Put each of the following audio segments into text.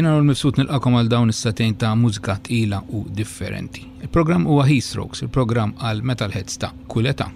Jena l-mifsut nil-qakom għal dawn is-satejn ta' mużika tqila u differenti. Il-programm huwa Heatstrokes, il-programm għal Metalheads ta' kuleta.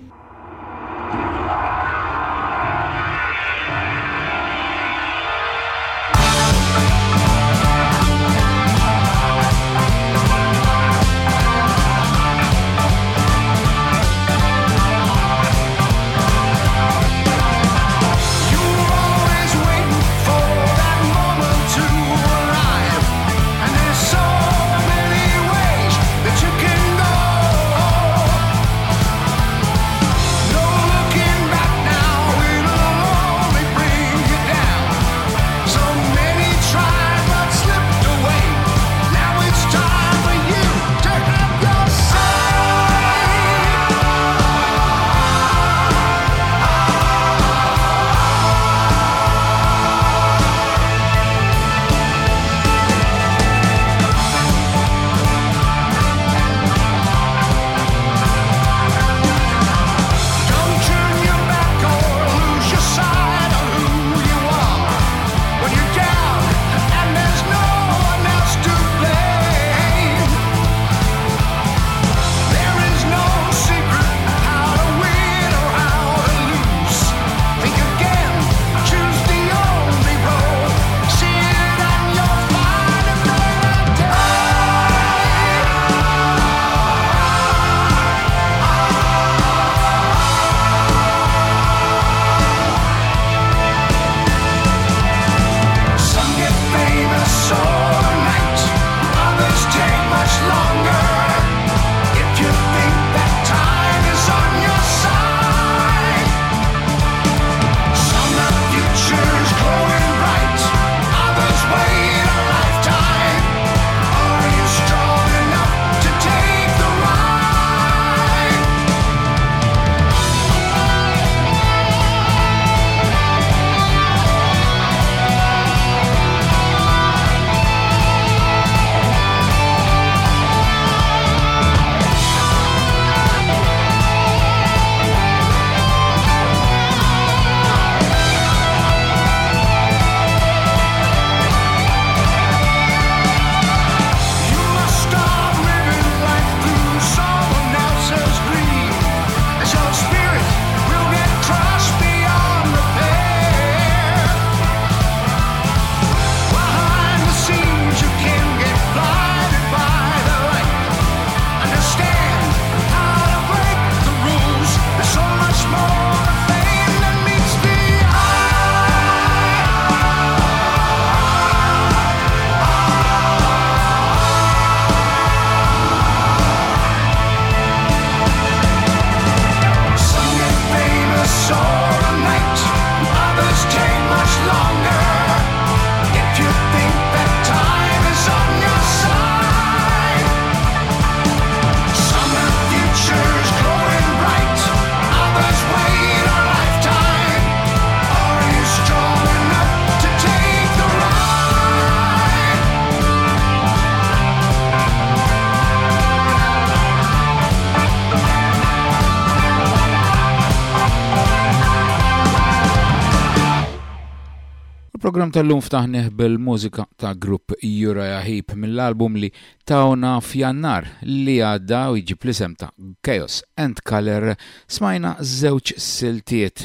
Il-program tal-lum ftaħneħ bil-mużika ta' grupp Jura Heep mill-album li tawna f'jannar li għadda u jġib l-isem ta' Chaos and Color smajna żewġ siltiet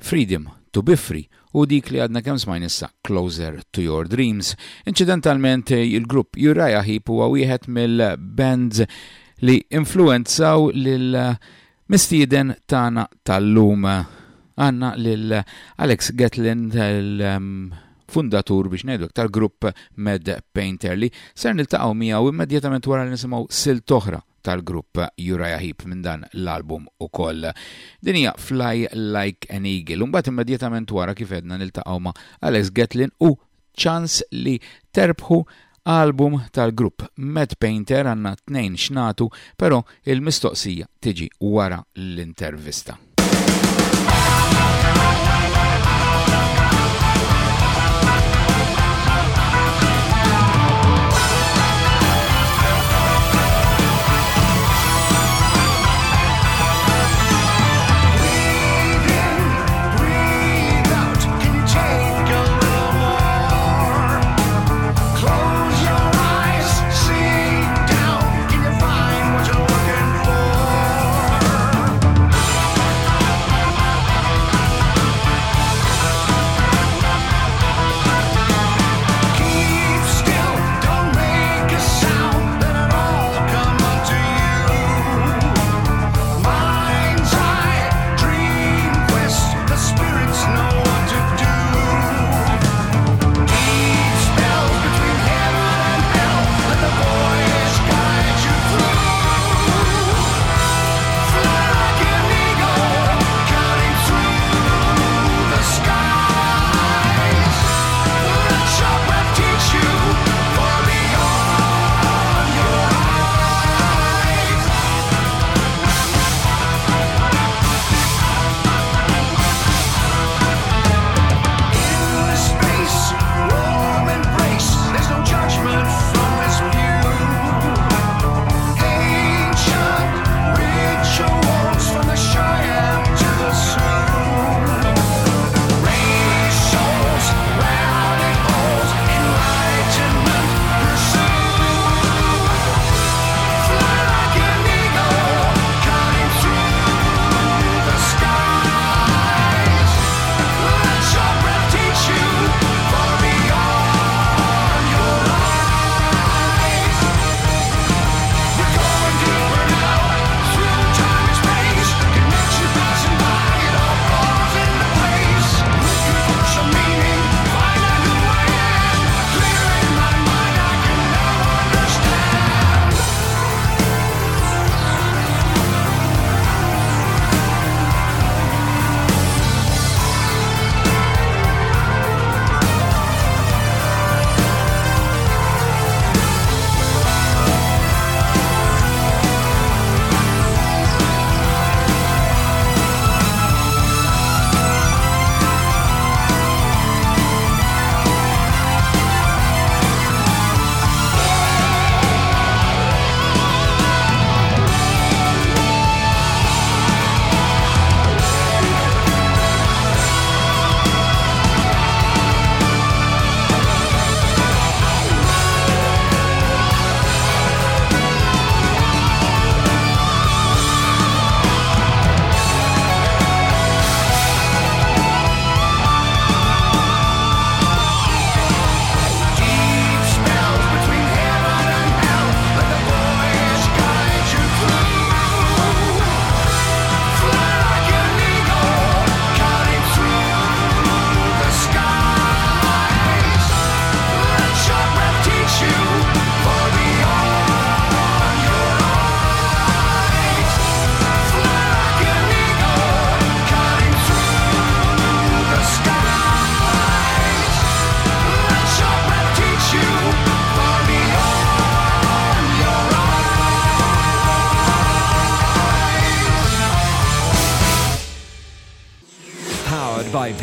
Freedom to be Free u dik li għadna kemm smajna issa Closer to Your Dreams. Incidentalment il-grupp Jura Heep huwa wieħed mill-bands li influenzaw lil mistieden tana tal-lum għanna lil Alex Gatlin um, Fundatur biex nejdu tal-grupp Med Painter li ser niltaqgħu miegħu immedjatament wara li nisimgħu silt oħra tal-grupp Uriah Heep minn dan l-album ukoll. Din hija Fly Like an Eagle. Mbagħad immedjatament wara kif edna niltaqgħu ma' Alex Gatlin u ċans li terbħu album tal-grupp Med Painter għanna tnejn xnatu, pero il-mistoqsija tiġi wara l-intervista.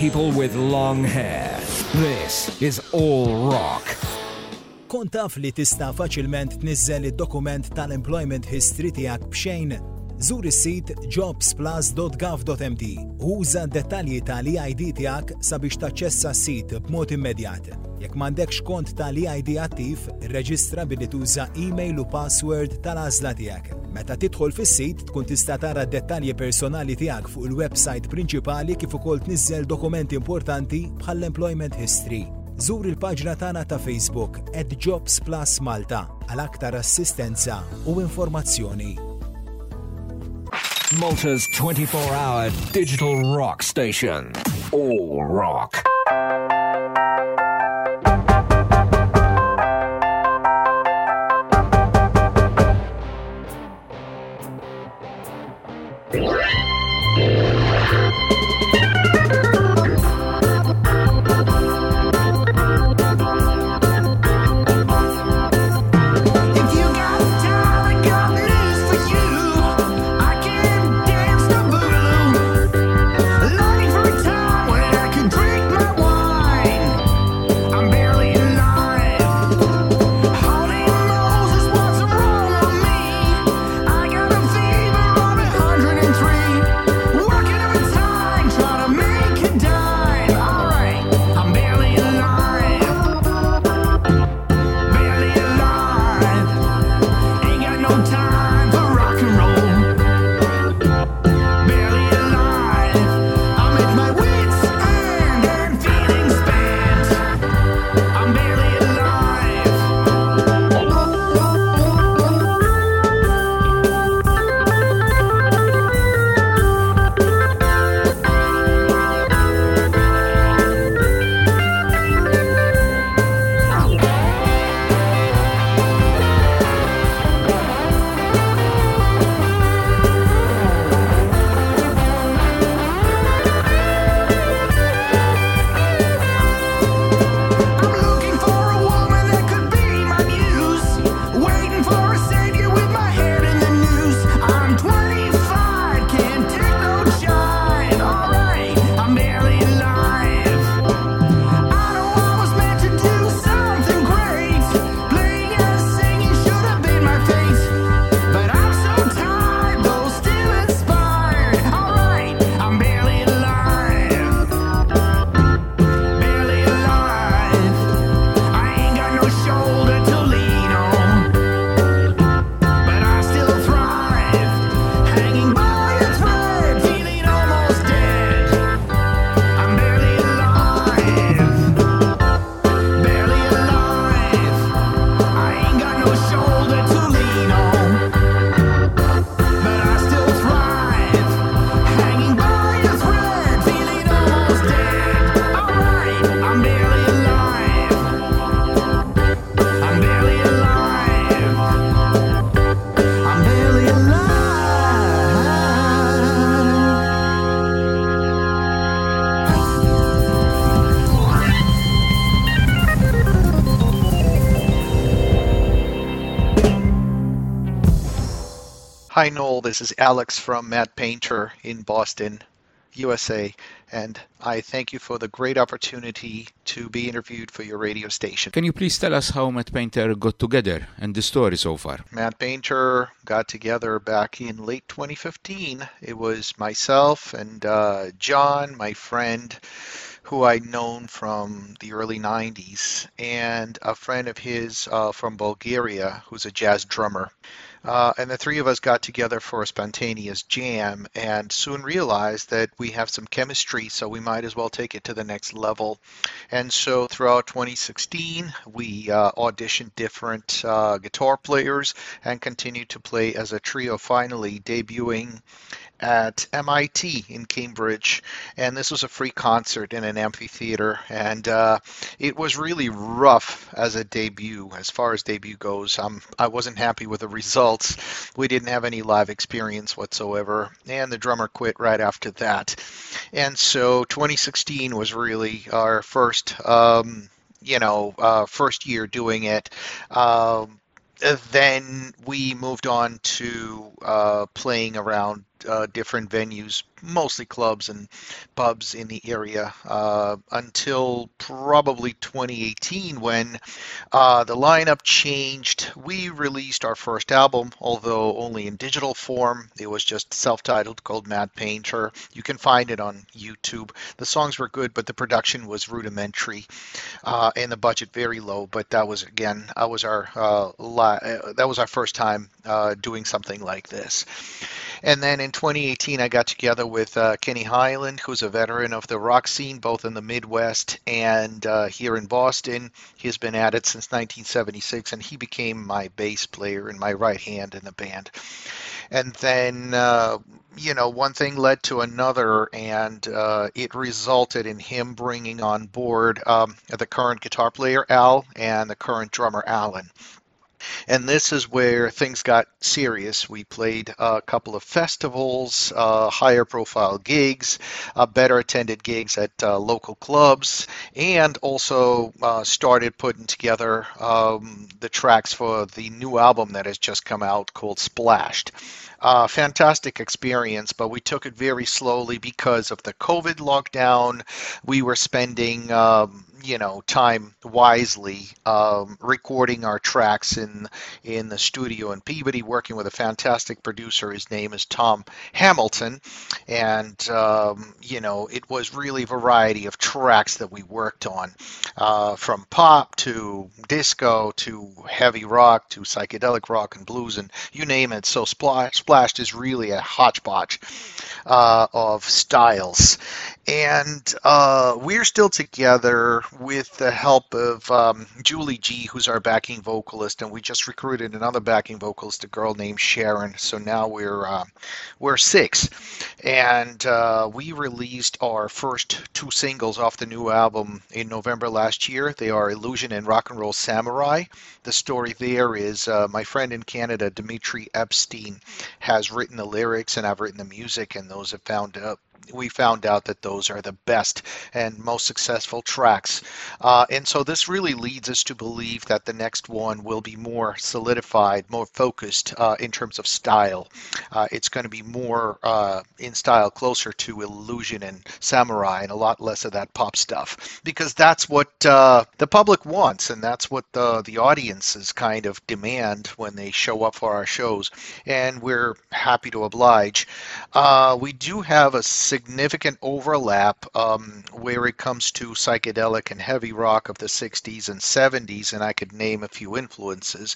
People with long hair. This is All Rock. Kont taf li tista' faċilment tniżżel id-dokument tal-employment history tiegħek b'xejn? Zur is-sit jobsplus.gov.mt u uża d-dettalji tal-EID tiegħek sabiex taċċessa s-sit b'mod immedjat. Jekk m'għandekx kont tal-EID attiv, irreġistra billi tuża email u password tal-għażla tiegħek. Meta tidħol fis-sit tkun tista' tara d-dettalji personali tiegħek fuq il-website prinċipali kif ukoll tniżżel dokumenti importanti bħall-employment history. Zur il-paġna tagħna ta' Facebook at Jobs Plus Malta għal aktar assistenza u informazzjoni. Malta's 24-hour digital rock station. All Rock. Hi, This is Alex from Mad Painter in Boston, USA. And I thank you for the great opportunity to be interviewed for your radio station. Can you please tell us how Mad Painter got together and the story so far? Mad Painter got together back in late 2015. It was myself and uh, John, my friend, who I'd known from the early 90s, and a friend of his uh, from Bulgaria who's a jazz drummer. Uh, and the three of us got together for a spontaneous jam and soon realized that we have some chemistry, so we might as well take it to the next level. And so throughout 2016, we uh, auditioned different uh, guitar players and continued to play as a trio, finally debuting at MIT in Cambridge, and this was a free concert in an amphitheater, and uh, it was really rough as a debut. As far as debut goes, um, I wasn't happy with the results. We didn't have any live experience whatsoever, and the drummer quit right after that. And so 2016 was really our first, um, you know, uh, first year doing it. Um, then we moved on to uh, playing around Uh, different venues, mostly clubs and pubs in the area, uh, until probably 2018 when uh, the lineup changed. We released our first album, although only in digital form. It was just self titled called Mad Painter. You can find it on YouTube. The songs were good, but the production was rudimentary uh, and the budget very low. But that was, again, that was our, uh, uh, that was our first time uh, doing something like this. And then in 2018, I got together with uh, Kenny Highland, who's a veteran of the rock scene, both in the Midwest and uh, here in Boston. He's been at it since 1976, and he became my bass player and my right hand in the band. And then, uh, you know, one thing led to another, and uh, it resulted in him bringing on board um, the current guitar player, Al, and the current drummer, Alan. And this is where things got serious. We played a couple of festivals, uh, higher profile gigs, uh, better attended gigs at uh, local clubs, and also uh, started putting together um, the tracks for the new album that has just come out called Splashed. Uh, fantastic experience, but we took it very slowly because of the COVID lockdown. We were spending um, you know time wisely um, recording our tracks in in the studio in Peabody working with a fantastic producer. His name is Tom Hamilton. And um, you know it was really a variety of tracks that we worked on uh, from pop to disco to heavy rock to psychedelic rock and blues and you name it. So Splash, splashed is really a hodgepodge uh, of styles and uh, we're still together with the help of um, Julie G, who's our backing vocalist, and we just recruited another backing vocalist, a girl named Sharon. So now we're uh, we're six, and uh, we released our first two singles off the new album in November last year. They are "Illusion" and "Rock and Roll Samurai." The story there is uh, my friend in Canada, Dimitri Epstein, has written the lyrics, and I've written the music, and those have found up we found out that those are the best and most successful tracks. Uh, and so this really leads us to believe that the next one will be more solidified, more focused uh, in terms of style. Uh, it's going to be more uh, in style closer to Illusion and Samurai and a lot less of that pop stuff because that's what uh, the public wants and that's what the, the audiences kind of demand when they show up for our shows. And we're happy to oblige. Uh, we do have a significant overlap um, where it comes to psychedelic and heavy rock of the 60s and 70s, and I could name a few influences.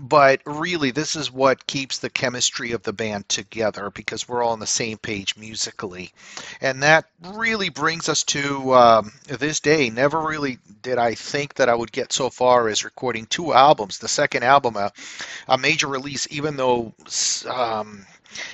But really, this is what keeps the chemistry of the band together because we're all on the same page musically. And that really brings us to um, this day. Never really did I think that I would get so far as recording two albums. The second album, a, a major release, even though. Um,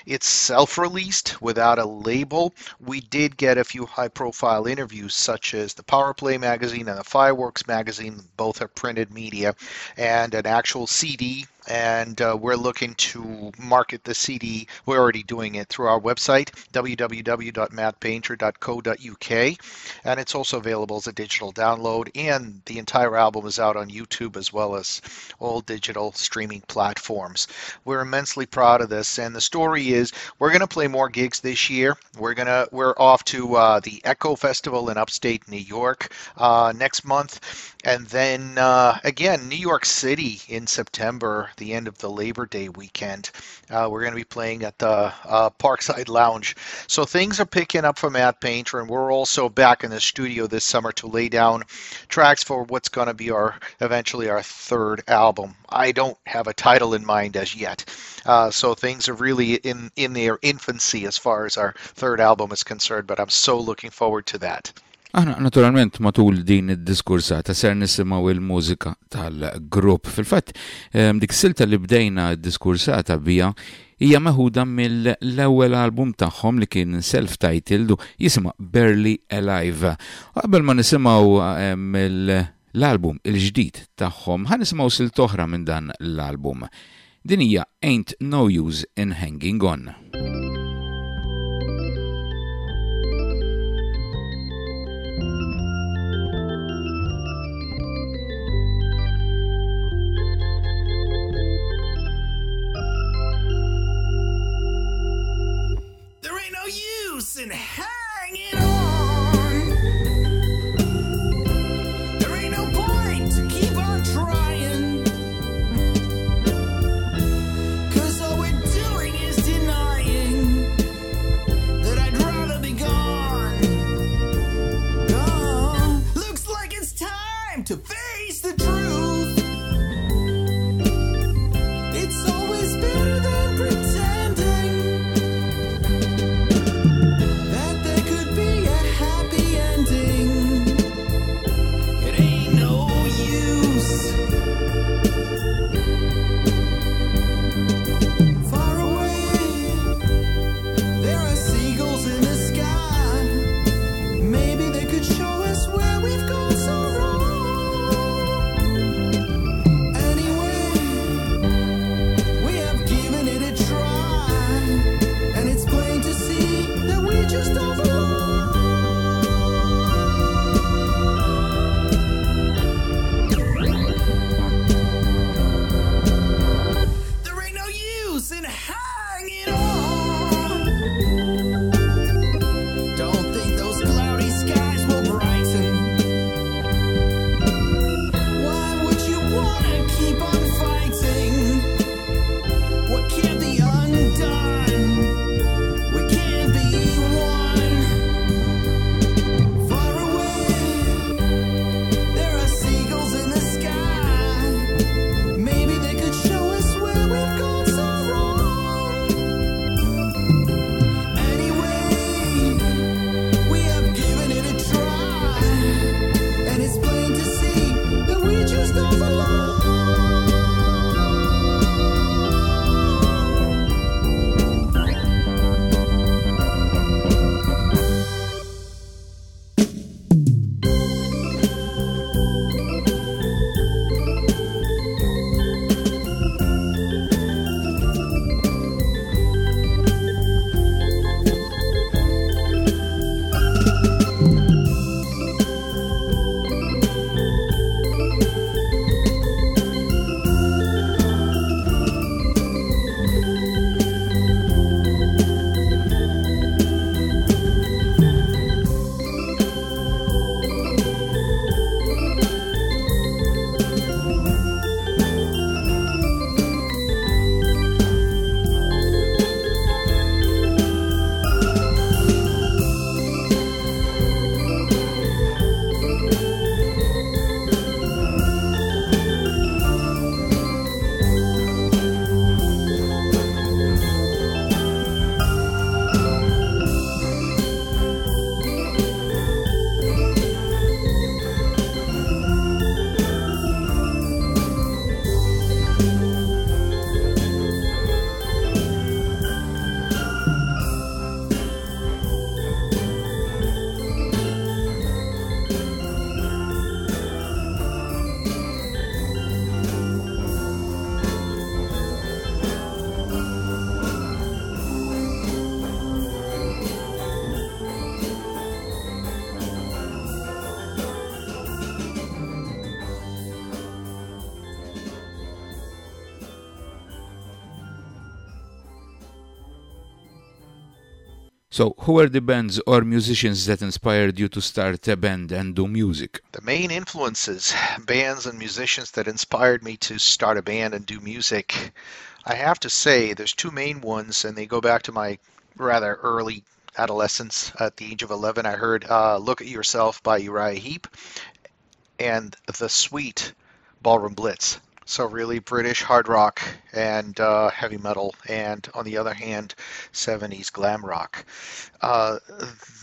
it's self released without a label. We did get a few high profile interviews, such as the Power Play magazine and the Fireworks magazine. Both are printed media, and an actual CD and uh, we're looking to market the CD. We're already doing it through our website, www.madpainter.co.uk, and it's also available as a digital download. And the entire album is out on YouTube as well as all digital streaming platforms. We're immensely proud of this, and the story is we're going to play more gigs this year. We're gonna we're off to uh, the Echo Festival in upstate New York uh, next month, and then uh, again New York City in September the end of the Labor Day weekend. Uh, we're going to be playing at the uh, Parkside Lounge. So things are picking up for Mad Painter, and we're also back in the studio this summer to lay down tracks for what's going to be our eventually our third album. I don't have a title in mind as yet. Uh, so things are really in in their infancy as far as our third album is concerned, but I'm so looking forward to that. Aħna naturalment matul din id-diskursata ser nisimgħu il-mużika tal-grupp. Fil-fatt, dik silta li bdejna d-diskursata bija hija meħuda mill-ewwel album tagħhom li kien self-titled u jisimha Barely Alive. Qabel ma nisimgħu l-album il-ġdid tagħhom ħan nisimgħu silt oħra minn dan l-album. Din hija Ain't No Use in Hanging On. So, who were the bands or musicians that inspired you to start a band and do music? The main influences, bands and musicians that inspired me to start a band and do music, I have to say there's two main ones, and they go back to my rather early adolescence. At the age of 11, I heard uh, Look at Yourself by Uriah Heep and The Sweet Ballroom Blitz. So, really British hard rock and uh, heavy metal, and on the other hand, 70s glam rock. Uh,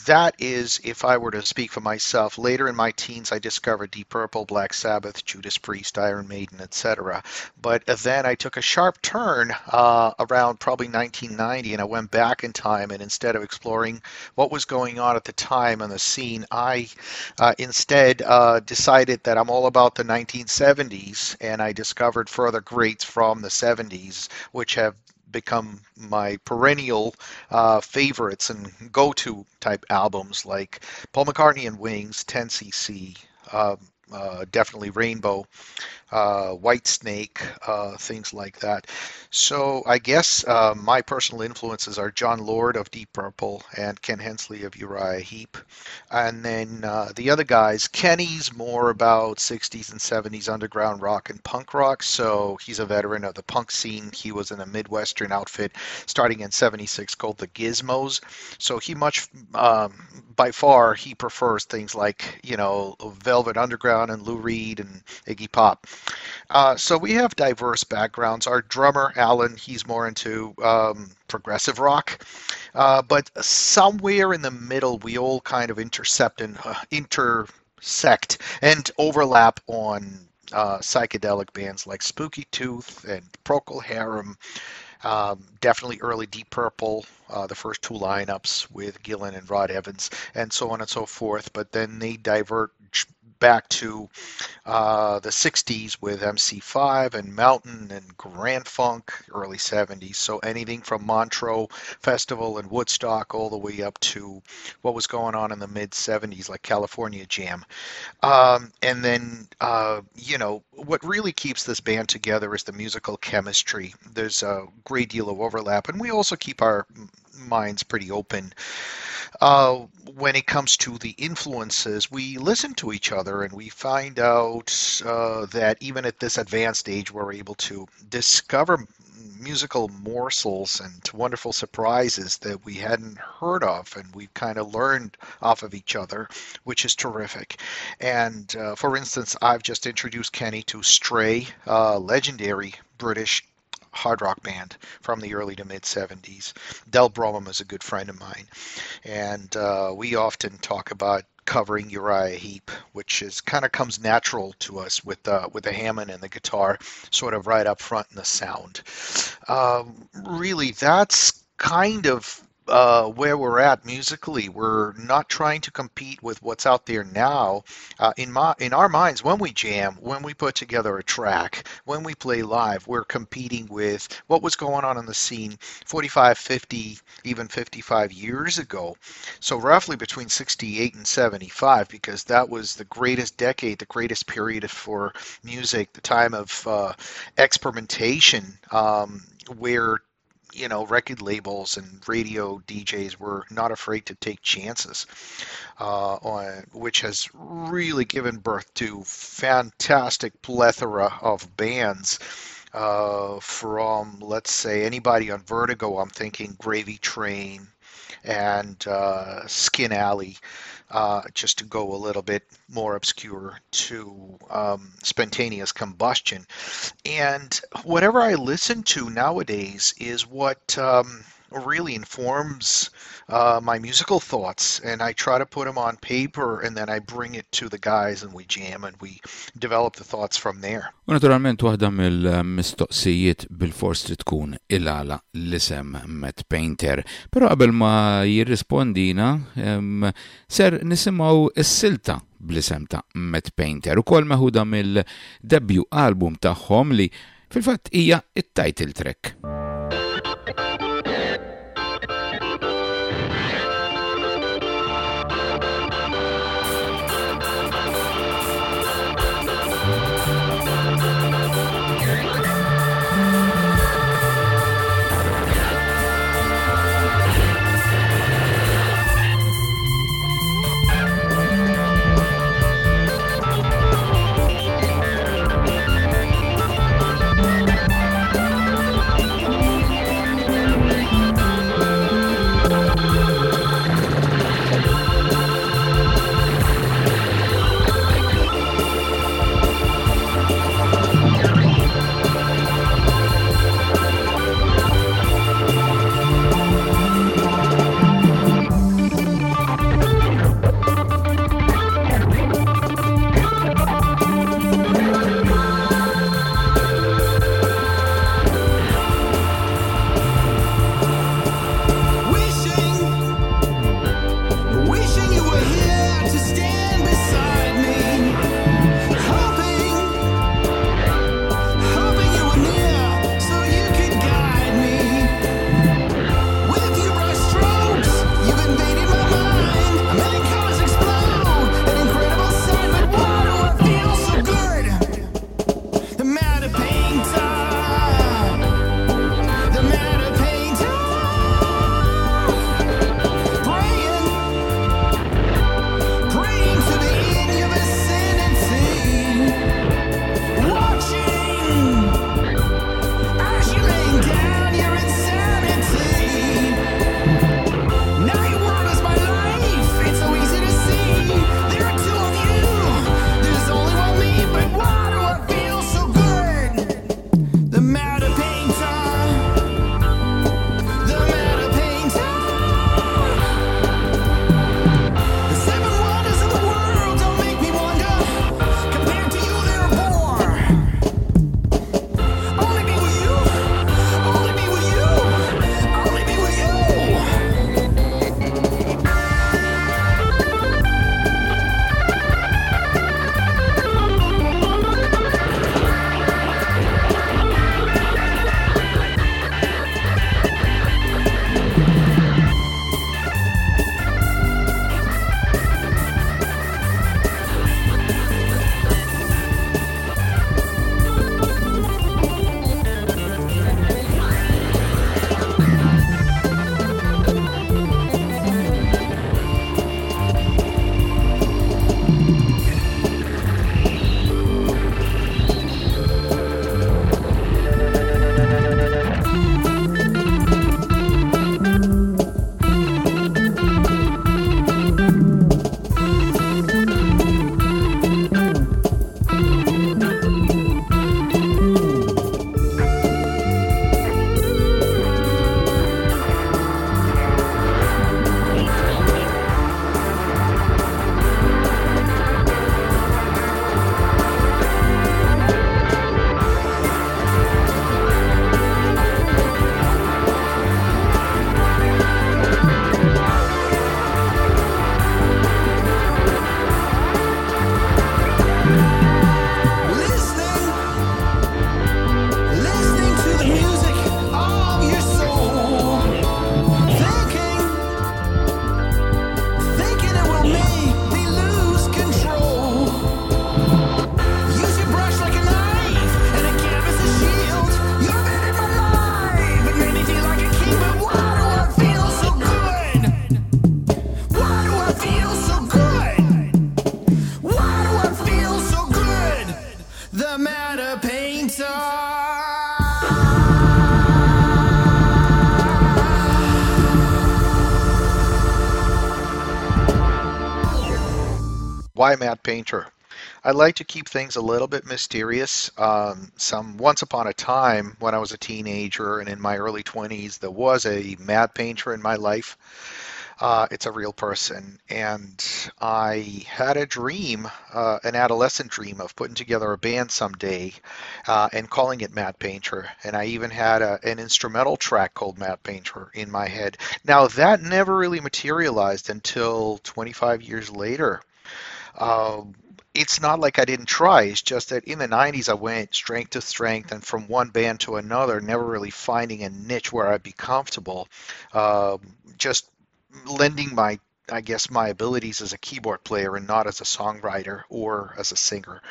that is, if I were to speak for myself, later in my teens, I discovered Deep Purple, Black Sabbath, Judas Priest, Iron Maiden, etc. But then I took a sharp turn uh, around probably 1990, and I went back in time, and instead of exploring what was going on at the time on the scene, I uh, instead uh, decided that I'm all about the 1970s, and I discovered further greats from the 70s, which have become my perennial uh, favorites and go-to type albums like Paul McCartney and Wings, 10cc, um, uh, definitely Rainbow, uh, Whitesnake, uh, things like that. So I guess uh, my personal influences are Jon Lord of Deep Purple and Ken Hensley of Uriah Heep. And then uh, the other guys, Kenny's more about 60s and 70s underground rock and punk rock. So he's a veteran of the punk scene. He was in a Midwestern outfit starting in 76 called the Gizmos. So he much, um, by far, he prefers things like, you know, Velvet Underground and Lou Reed and Iggy Pop. Uh, so we have diverse backgrounds. Our drummer, Alan, he's more into um, progressive rock. Uh, but somewhere in the middle, we all kind of intercept and uh, intersect and overlap on uh, psychedelic bands like Spooky Tooth and Procol Harum. Um, definitely early Deep Purple, uh, the first two lineups with Gillan and Rod Evans, and so on and so forth. But then they divert back to uh, the 60s with MC5 and Mountain and Grand Funk, early 70s. So anything from Montreux Festival and Woodstock all the way up to what was going on in the mid 70s, like California Jam. Um, and then, uh, you know, what really keeps this band together is the musical chemistry. There's a great deal of overlap, and we also keep our minds pretty open. Uh, when it comes to the influences, we listen to each other and we find out uh, that even at this advanced age, we're able to discover musical morsels and wonderful surprises that we hadn't heard of, and we've kind of learned off of each other, which is terrific. And uh, for instance, I've just introduced Kenny to Stray, uh, legendary British hard rock band from the early to mid 70s. Del Bromham is a good friend of mine, and uh, we often talk about covering Uriah Heep, which is kind of comes natural to us with uh, with the Hammond and the guitar, sort of right up front in the sound. Um, really, that's kind of uh, where we're at musically. We're not trying to compete with what's out there now. Uh, in my in our minds, when we jam, when we put together a track, when we play live, we're competing with what was going on in the scene 45, 50, even 55 years ago. So roughly between 68 and 75, because that was the greatest decade, the greatest period for music, the time of uh, experimentation. Um, where you know, record labels and radio DJs were not afraid to take chances, uh, on, which has really given birth to fantastic plethora of bands. Uh, from let's say anybody on Vertigo, I'm thinking Gravy Train and uh, Skin Alley, uh, just to go a little bit more obscure to um, spontaneous combustion. And whatever I listen to nowadays is what um, really informs uh, my musical thoughts. And I try to put them on paper and then I bring it to the guys and we jam and we develop the thoughts from there. U naturalment waħda mill-mistoqsijiet bil-fors li tkun il-għala l-isem Matt Painter. Pero qabel ma jirrispondina, ser nisimaw is-silta bl-isem ta' Matt Painter u kol meħuda mill-debju album tagħhom li fil-fatt hija it-title track. Painter? I like to keep things a little bit mysterious. Um, some once upon a time, when I was a teenager and in my early 20s, there was a mad Painter in my life. Uh, it's a real person. And I had a dream, uh, an adolescent dream of putting together a band someday uh, and calling it Mad Painter. And I even had a, an instrumental track called Mad Painter in my head. Now, that never really materialized until 25 years later. Um, it's not like I didn't try. It's just that in the 90s, I went strength to strength and from one band to another, never really finding a niche where I'd be comfortable. Um, just lending my I guess my abilities as a keyboard player and not as a songwriter or as a singer.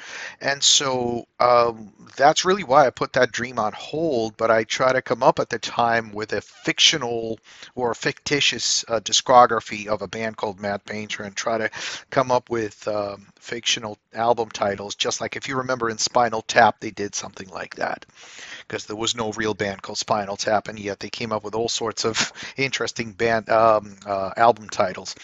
And so um, that's really why I put that dream on hold. But I try to come up at the time with a fictional or a fictitious uh, discography of a band called Mad Painter and try to come up with um, fictional album titles, just like if you remember in Spinal Tap, they did something like that because there was no real band called Spinal Tap, and yet they came up with all sorts of interesting band um, uh, album titles.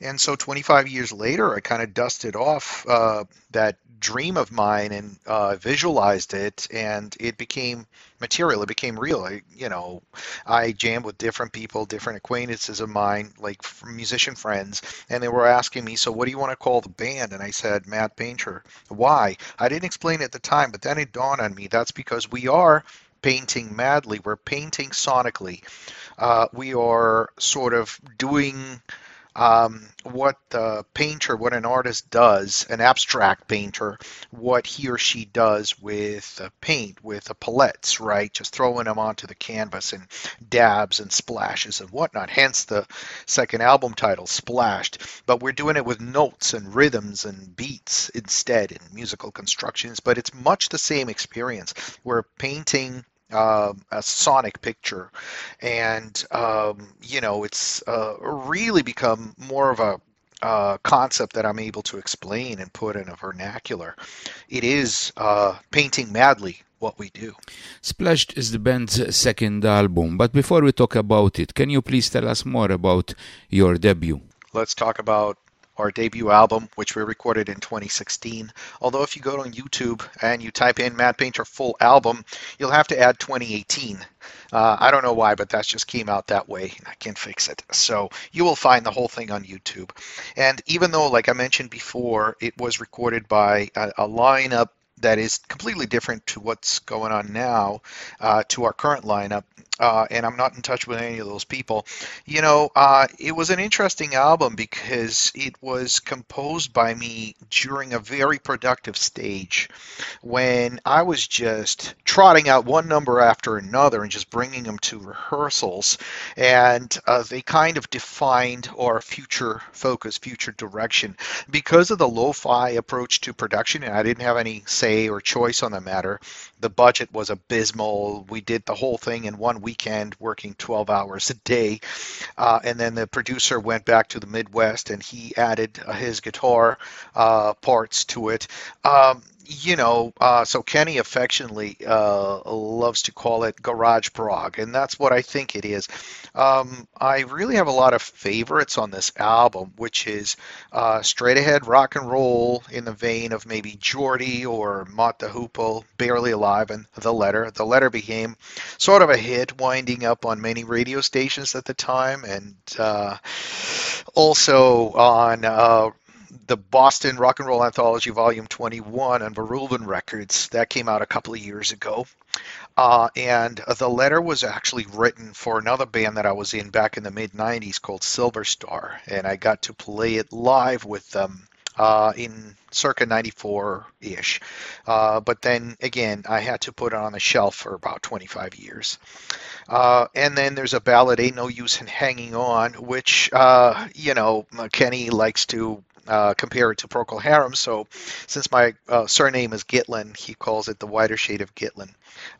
And so 25 years later, I kind of dusted off uh, that dream of mine and uh, visualized it, and it became material. It became real. I, you know, I jammed with different people, different acquaintances of mine, like musician friends, and they were asking me, "So, what do you want to call the band?" And I said, "Mad Painter." Why? I didn't explain at the time, but then it dawned on me. That's because we are painting madly. We're painting sonically. Uh, we are sort of doing um, what the painter, what an artist does, an abstract painter, what he or she does with paint, with the palettes, right? Just throwing them onto the canvas and dabs and splashes and whatnot. Hence the second album title, Splashed. But we're doing it with notes and rhythms and beats instead in musical constructions. But it's much the same experience. We're painting uh, a sonic picture, and um, you know it's uh, really become more of a uh, concept that I'm able to explain and put in a vernacular. It is uh, painting madly what we do. Splashed is the band's second album, but before we talk about it, can you please tell us more about your debut? Let's talk about our debut album, which we recorded in 2016. Although if you go on YouTube and you type in Mad Painter full album, you'll have to add 2018. Uh, I don't know why, but that just came out that way. I can't fix it. So you will find the whole thing on YouTube. And even though, like I mentioned before, it was recorded by a, a lineup that is completely different to what's going on now, uh, to our current lineup. Uh, and I'm not in touch with any of those people. You know, uh, it was an interesting album because it was composed by me during a very productive stage when I was just trotting out one number after another and just bringing them to rehearsals. And uh, they kind of defined our future focus, future direction. Because of the lo fi approach to production, and I didn't have any say say or choice on the matter. The budget was abysmal. We did the whole thing in one weekend, working 12 hours a day. Uh, and then the producer went back to the Midwest and he added uh, his guitar uh, parts to it. Um, you know, uh, so Kenny affectionately uh, loves to call it garage prog, and that's what I think it is. Um, I really have a lot of favorites on this album, which is uh, straight ahead rock and roll in the vein of maybe Geordie or Mott the Hoople, Barely Alive, and The Letter. The Letter became sort of a hit, winding up on many radio stations at the time, and uh, also on uh, the Boston Rock and Roll Anthology Volume 21 on Verulven Records. That came out a couple of years ago. Uh, and the letter was actually written for another band that I was in back in the mid 90s called Silver Star. And I got to play it live with them uh, in circa 94 ish. Uh, but then again, I had to put it on the shelf for about 25 years. Uh, and then there's a ballad, Ain't No Use in Hanging On, which, uh, you know, Kenny likes to uh, compare it to Procol Harum. So, since my uh, surname is Gitlin, he calls it the wider shade of Gitlin.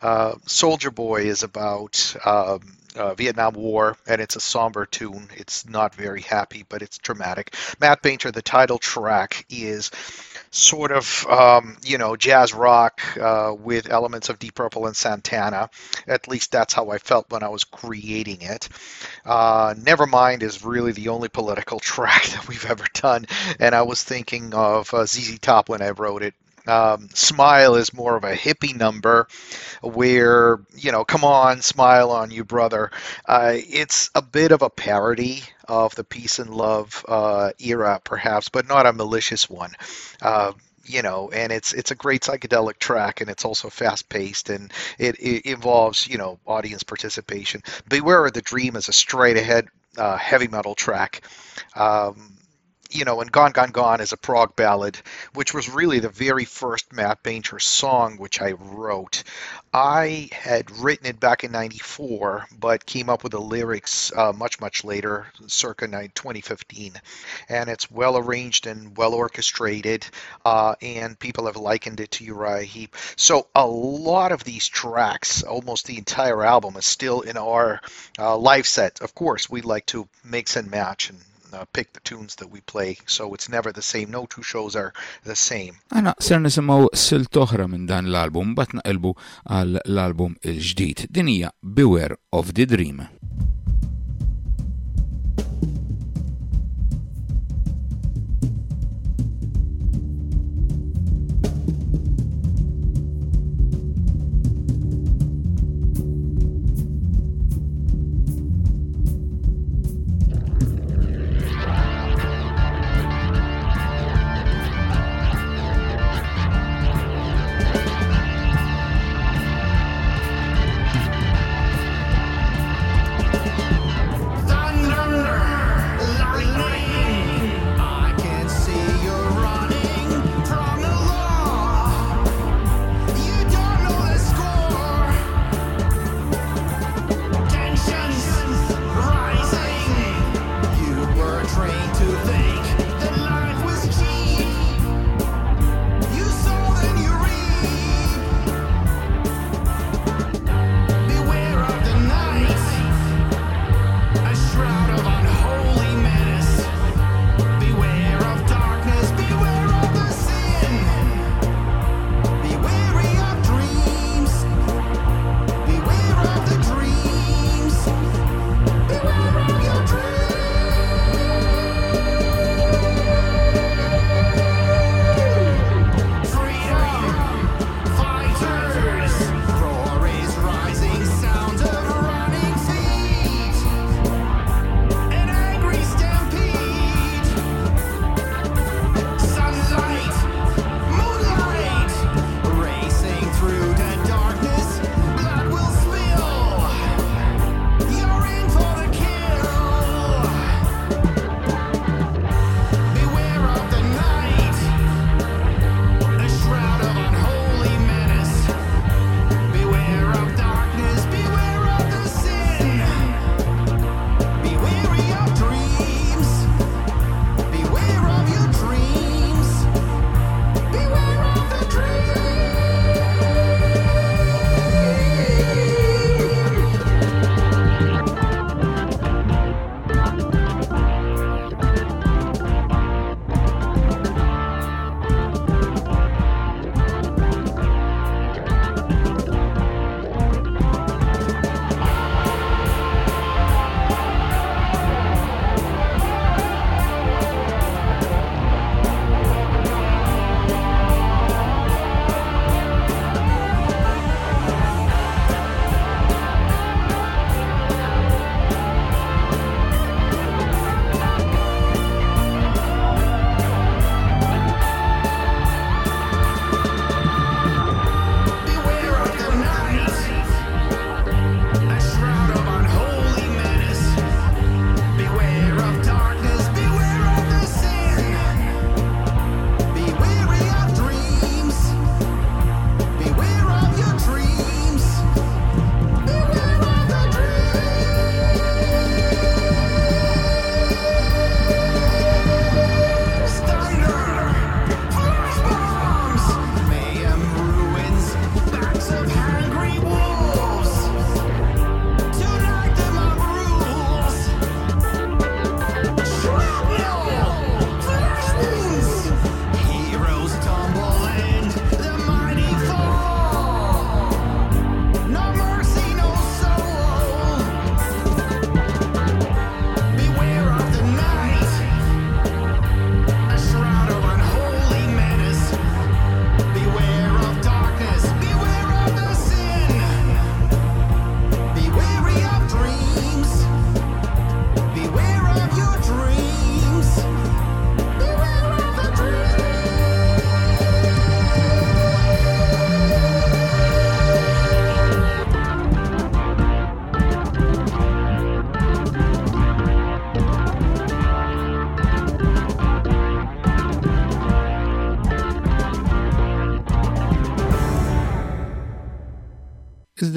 Uh, Soldier Boy is about um, uh, Vietnam War, and it's a somber tune. It's not very happy, but it's dramatic. Mad Painter, the title track, is sort of um, you know jazz rock uh, with elements of Deep Purple and Santana. At least that's how I felt when I was creating it. Uh, Nevermind is really the only political track that we've ever done, and I was thinking of uh, ZZ Top when I wrote it. Um, Smile is more of a hippie number where, you know, come on, smile on you, brother. Uh, it's a bit of a parody of the peace and love uh, era, perhaps, but not a malicious one. Uh, you know, and it's it's a great psychedelic track, and it's also fast paced, and it, it, involves you know audience participation. Beware of the Dream is a straight ahead uh, heavy metal track. Um, you know, and Gone, Gone, Gone is a prog ballad, which was really the very first Mad Painter song which I wrote. I had written it back in 94, but came up with the lyrics uh, much, much later, circa 2015. And it's well arranged and well orchestrated, uh, and people have likened it to Uriah Heep. So a lot of these tracks, almost the entire album, is still in our uh, live set. Of course, we like to mix and match and uh, pick the tunes that we play, so it's never the same. No two shows are the same. Għana ser nisimaw sil toħra minn dan l-album, bat naqilbu għal l-album il-ġdid. Dinija Beware of the Dream.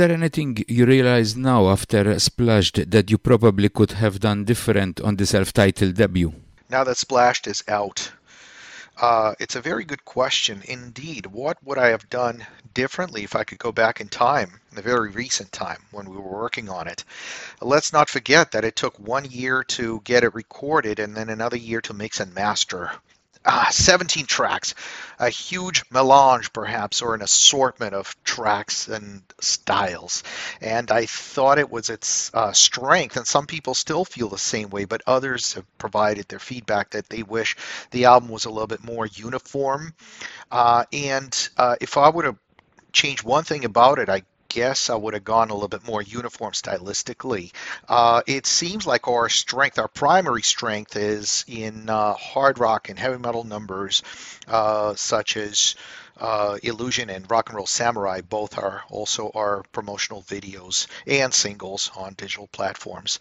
There anything you realize now after Splashed that you probably could have done different on the self-titled debut? Now that Splashed is out, uh, it's a very good question indeed. What would I have done differently if I could go back in time, in the very recent time when we were working on it? Let's not forget that it took one year to get it recorded and then another year to mix and master ah, 17 tracks, a huge melange perhaps, or an assortment of tracks and styles. And I thought it was its uh, strength, and some people still feel the same way, but others have provided their feedback that they wish the album was a little bit more uniform. Uh, and uh, if I were to change one thing about it, I guess I would have gone a little bit more uniform stylistically. Uh, it seems like our strength, our primary strength, is in uh, hard rock and heavy metal numbers, uh, such as uh, Illusion and Rock and Roll Samurai. Both are also our promotional videos and singles on digital platforms.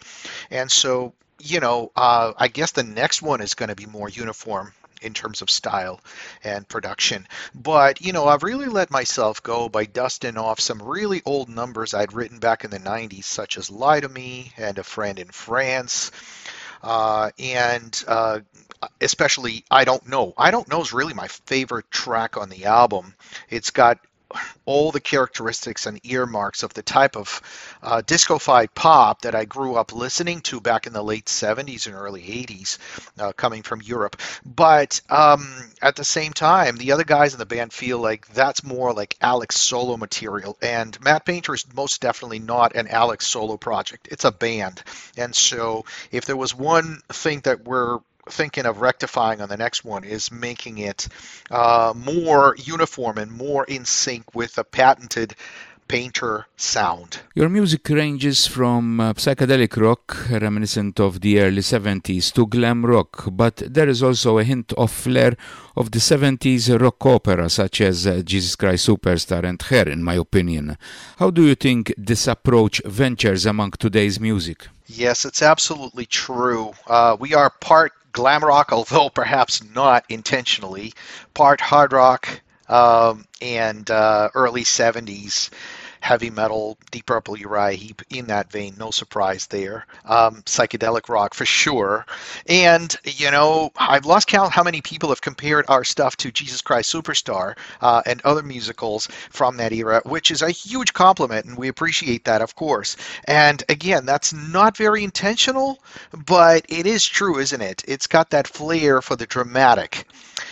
And so, you know, uh, I guess the next one is going to be more uniform in terms of style and production. But, you know, I've really let myself go by dusting off some really old numbers I'd written back in the 90s, such as Lie to Me and A Friend in France. Uh, and uh, especially I Don't Know. I Don't Know is really my favorite track on the album. It's got all the characteristics and earmarks of the type of uh, disco-fied pop that I grew up listening to back in the late 70s and early 80s, uh, coming from Europe. But um, at the same time, the other guys in the band feel like that's more like Alex solo material, and Mad Painter is most definitely not an Alex solo project. It's a band, and so if there was one thing that we're thinking of rectifying on the next one is making it uh, more uniform and more in sync with a patented painter sound. Your music ranges from uh, psychedelic rock, reminiscent of the early 70s, to glam rock, but there is also a hint of flair of the 70s rock opera, such as uh, Jesus Christ Superstar and Hair, in my opinion. How do you think this approach ventures among today's music? Yes, it's absolutely true. Uh, we are part glam rock, although perhaps not intentionally, part hard rock um, and uh, early 70s heavy metal, Deep Purple, Uriah in that vein. No surprise there. Um, psychedelic rock for sure. And, you know, I've lost count how many people have compared our stuff to Jesus Christ Superstar uh, and other musicals from that era, which is a huge compliment, and we appreciate that, of course. And again, that's not very intentional, but it is true, isn't it? It's got that flair for the dramatic.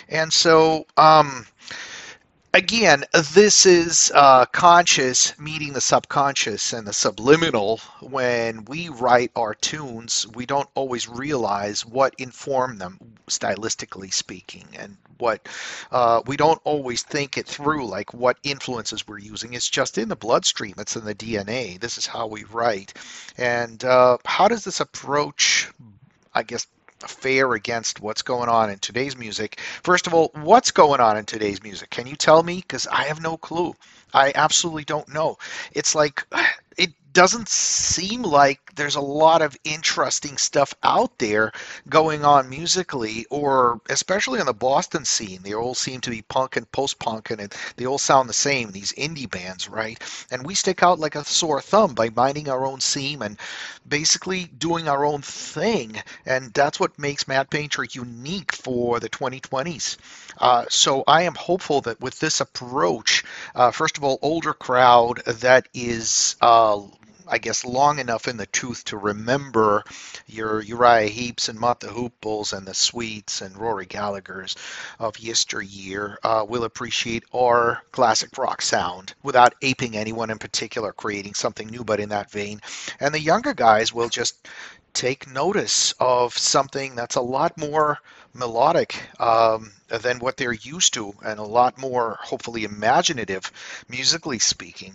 And so, um, again, this is uh, conscious meeting the subconscious and the subliminal. When we write our tunes, we don't always realize what informed them, stylistically speaking, and what uh, we don't always think it through, like what influences we're using. It's just in the bloodstream, it's in the DNA. This is how we write. And uh, how does this approach, I guess, fare against what's going on in today's music. First of all, what's going on in today's music? Can you tell me? Because I have no clue. I absolutely don't know. It's like it doesn't seem like there's a lot of interesting stuff out there going on musically, or especially on the Boston scene. They all seem to be punk and post punk, and they all sound the same, these indie bands, right? And we stick out like a sore thumb by minding our own seam and basically doing our own thing. And that's what makes Mad Painter unique for the 2020s. Uh, so I am hopeful that with this approach, uh, first of all, older crowd that is. Uh, I guess, long enough in the tooth to remember your Uriah Heeps and Mott the Hooples and the Sweets and Rory Gallagher's of yesteryear uh, will appreciate our classic rock sound without aping anyone in particular, creating something new, but in that vein. And the younger guys will just take notice of something that's a lot more melodic um, than what they're used to and a lot more hopefully imaginative musically speaking.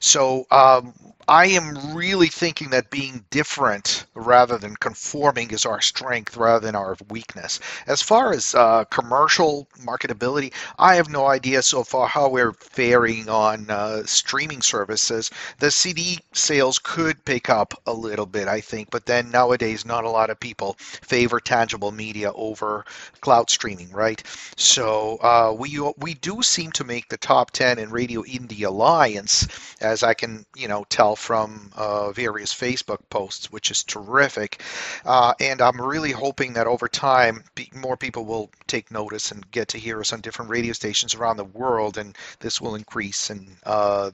So um, i am really thinking that being different rather than conforming is our strength rather than our weakness. As far as uh, commercial marketability i have no idea so far how we're faring on uh, streaming services. The cd sales could pick up a little bit i think but then nowadays not a lot of people favor tangible media over cloud streaming right So uh, we we do seem to make the top ten in Radio Indie Alliance, as I can you know tell from uh, various Facebook posts, which is terrific. Uh, and I'm really hoping that over time, more people will take notice and get to hear us on different radio stations around the world, and this will increase and uh,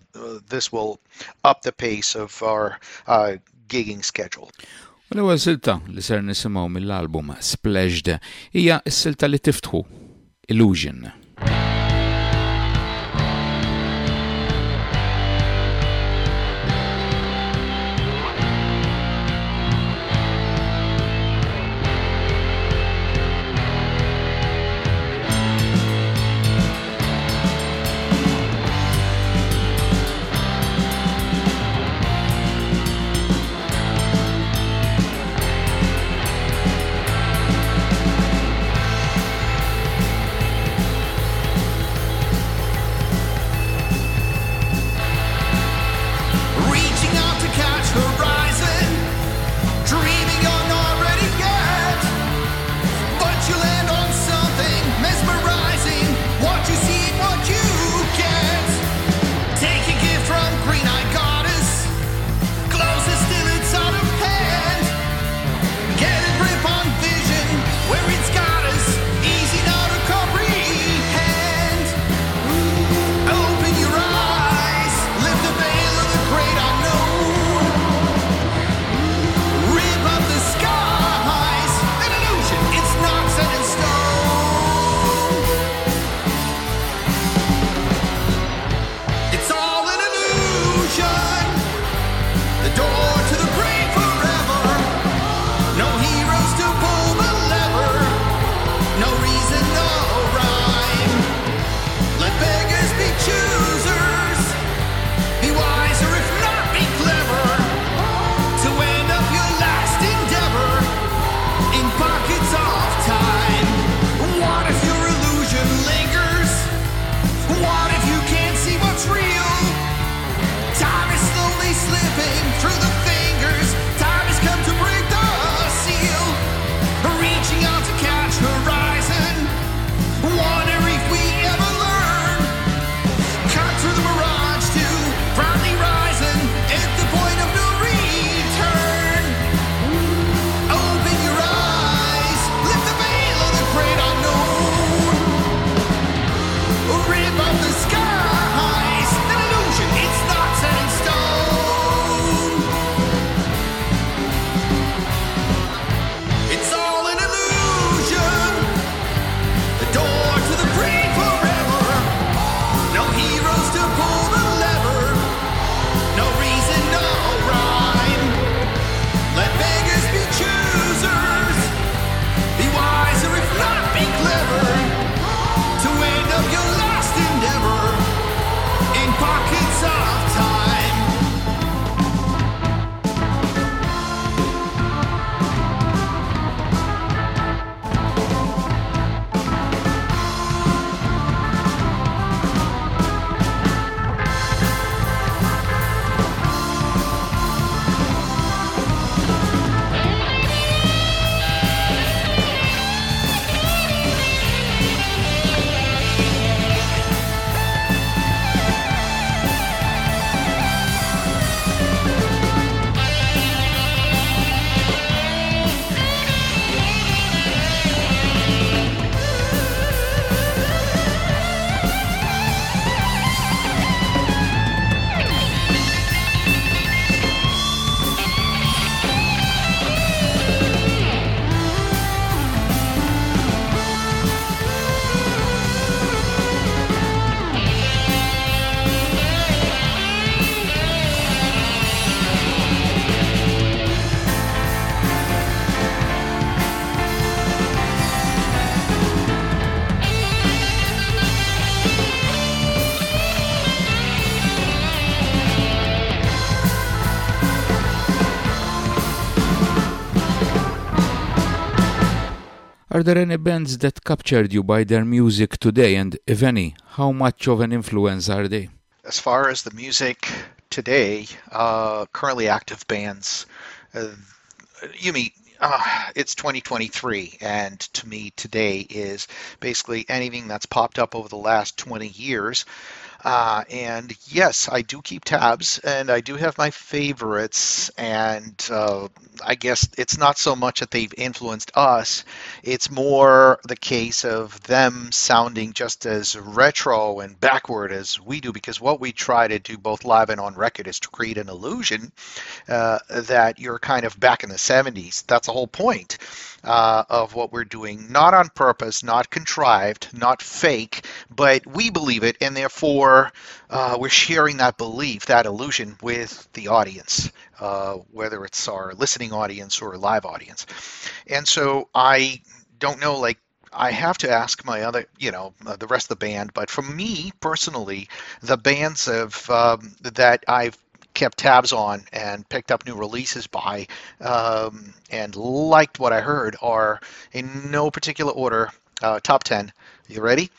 this will up the pace of our uh, gigging schedule. U l-ewwel silta li ser nisimgħu mill-album Splashed hija s-silta li tiftħu Illusion. Are there any bands that captured you by their music today and if any, how much of an influence are they? As far as the music today, uh, currently active bands, uh, you mean uh, it's 2023, and to me, today is basically anything that's popped up over the last 20 years. Uh, and yes, I do keep tabs, and I do have my favorites. And uh, I guess it's not so much that they've influenced us; it's more the case of them sounding just as retro and backward as we do. Because what we try to do, both live and on record, is to create an illusion uh, that you're kind of back in the '70s. That's the whole point uh, of what we're doing, not on purpose, not contrived, not fake, but we believe it, and therefore uh, we're sharing that belief, that illusion with the audience, uh, whether it's our listening audience or live audience. And so I don't know, like, I have to ask my other, you know, uh, the rest of the band. But for me personally, the bands of um, that I've kept tabs on and picked up new releases by um, and liked what I heard are in no particular order uh, top 10. You ready?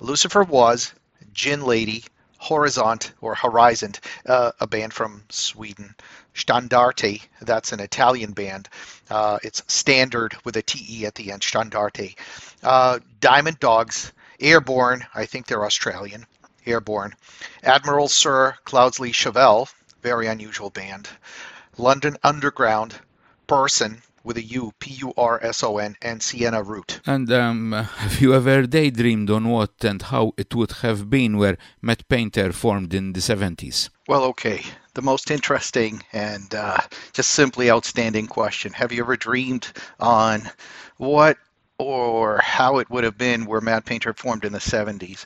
Lucifer was, Gin Lady, Horizont or Horizon, uh, a band from Sweden. Standarte, that's an Italian band. Uh, it's standard with a TE at the end, Standarte. Uh, Diamond Dogs, Airborne, I think they're Australian. Airborne. Admiral Sir Cloudesley Shovell, very unusual band. London Underground, Purson with a U, P U R S O N, and Sienna Root. And um, have you ever daydreamed on what and how it would have been where Mad Painter formed in the 70s? Well, okay. The most interesting and uh, just simply outstanding question. Have you ever dreamed on what or how it would have been where Mad Painter formed in the 70s?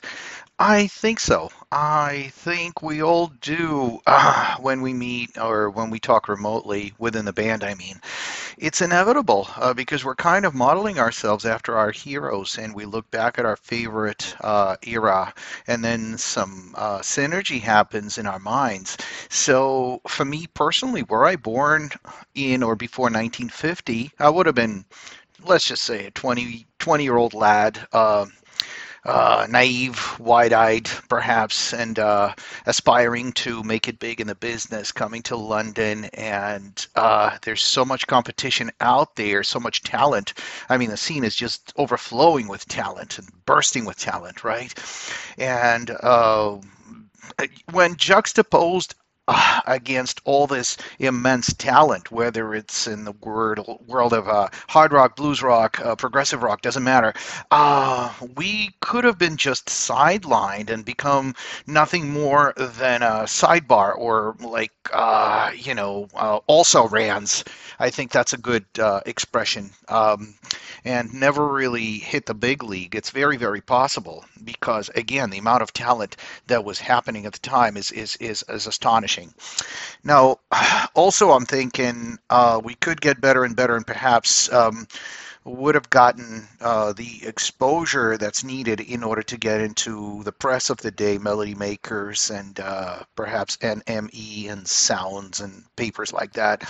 I think so. I think we all do uh, when we meet or when we talk remotely within the band. I mean, it's inevitable uh, because we're kind of modeling ourselves after our heroes and we look back at our favorite uh, era and then some uh, synergy happens in our minds. So, for me personally, were I born in or before 1950, I would have been, let's just say, a 20, 20 year old lad. Uh, uh, naive, wide-eyed, perhaps, and uh, aspiring to make it big in the business, coming to London, and uh, there's so much competition out there, so much talent. I mean, the scene is just overflowing with talent and bursting with talent, right? And uh, when juxtaposed against all this immense talent, whether it's in the world world of uh, hard rock, blues rock, uh, progressive rock, doesn't matter. Uh, we could have been just sidelined and become nothing more than a sidebar or like uh, you know uh, also rans. I think that's a good expression. Um, and never really hit the big league. It's very, very possible because again, the amount of talent that was happening at the time is is is, is astonishing. Now, also, I'm thinking uh, we could get better and better, and perhaps. Um, would have gotten uh, the exposure that's needed in order to get into the press of the day, melody makers and uh, perhaps NME and sounds and papers like that.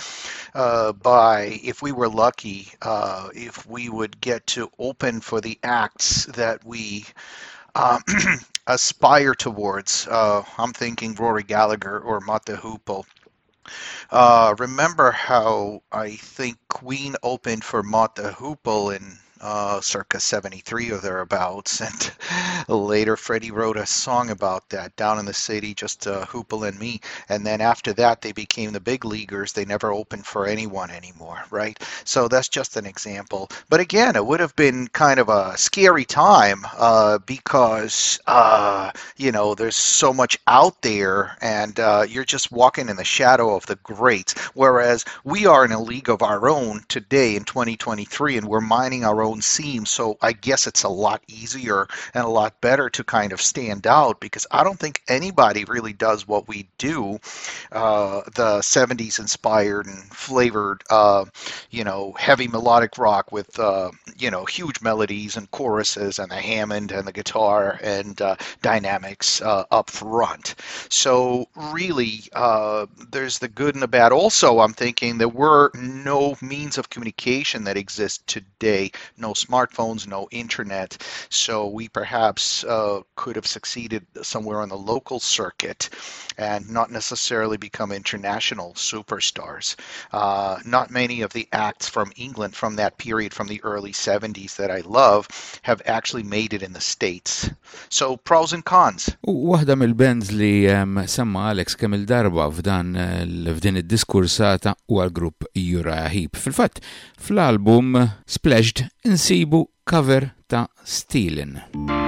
Uh, by, if we were lucky, uh, if we would get to open for the acts that we um, aspire towards. Uh, I'm thinking Rory Gallagher or the Hoople. Uh, remember how I think Queen opened for the Hoople in uh, circa 73 or thereabouts. And later, Freddie wrote a song about that down in the city, just uh, Hoople and me. And then after that, they became the big leaguers. They never opened for anyone anymore, right? So that's just an example. But again, it would have been kind of a scary time uh, because, uh, you know, there's so much out there and uh, you're just walking in the shadow of the greats. Whereas we are in a league of our own today in 2023 and we're mining our own seam. So I guess it's a lot easier and a lot better to kind of stand out because I don't think anybody really does what we do. Uh, the 70s inspired and flavored, uh, you know, heavy melodic rock with, uh, you know, huge melodies and choruses and the Hammond and the guitar and uh, dynamics uh, up front. So really, uh, there's the good and the bad. Also, I'm thinking there were no means of communication that exist today no smartphones, no internet. So we perhaps uh, could have succeeded somewhere on the local circuit and not necessarily become international superstars. Uh, not many of the acts from England from that period, from the early 70s that I love, have actually made it in the States. So pros and cons. Waħda mill-bands li semma Alex kemm il-darba f'dan f'din id-diskursata huwa l-grupp Uriah Heep. Fil-fatt, fl-album Splashed insibu cover ta' Steelin.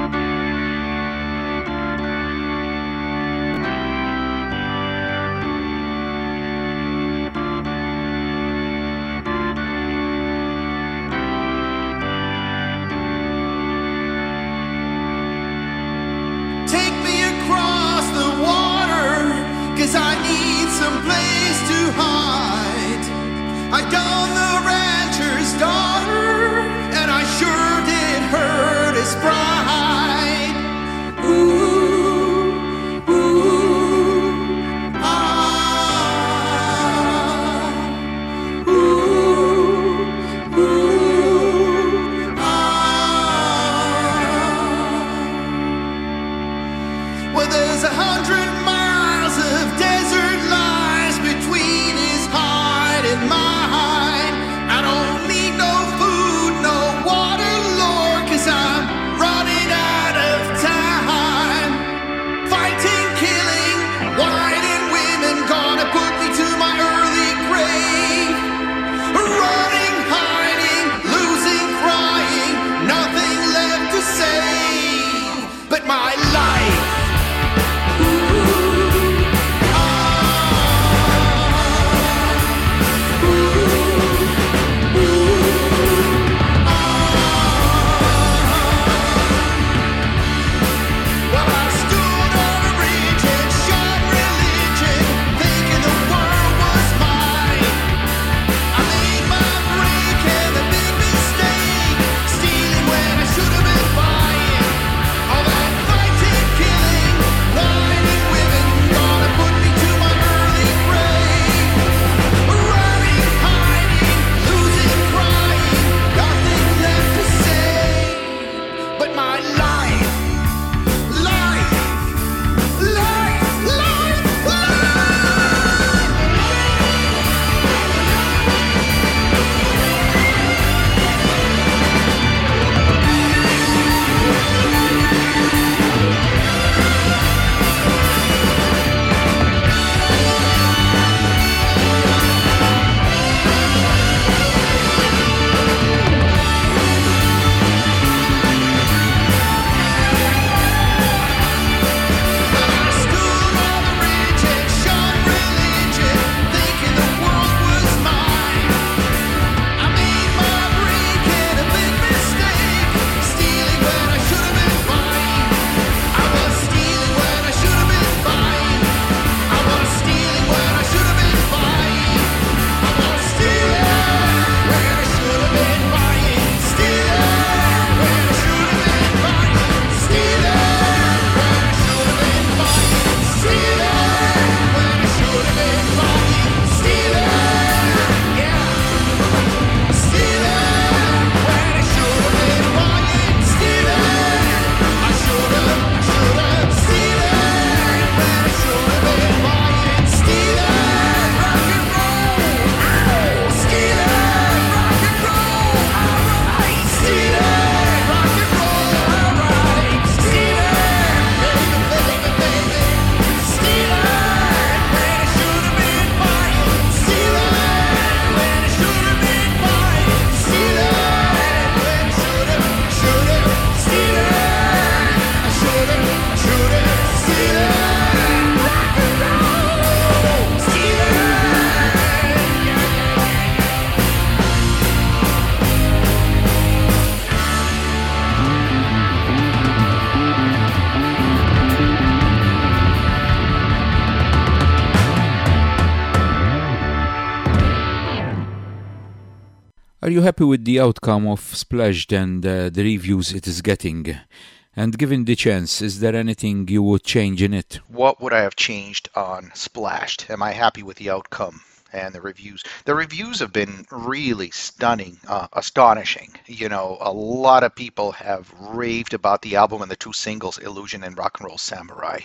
Happy with the outcome of Splashed and uh, the reviews it is getting? And given the chance, is there anything you would change in it? What would I have changed on Splashed? Am I happy with the outcome? and the reviews. The reviews have been really stunning, uh, astonishing. You know, a lot of people have raved about the album and the two singles, Illusion and Rock and Roll Samurai.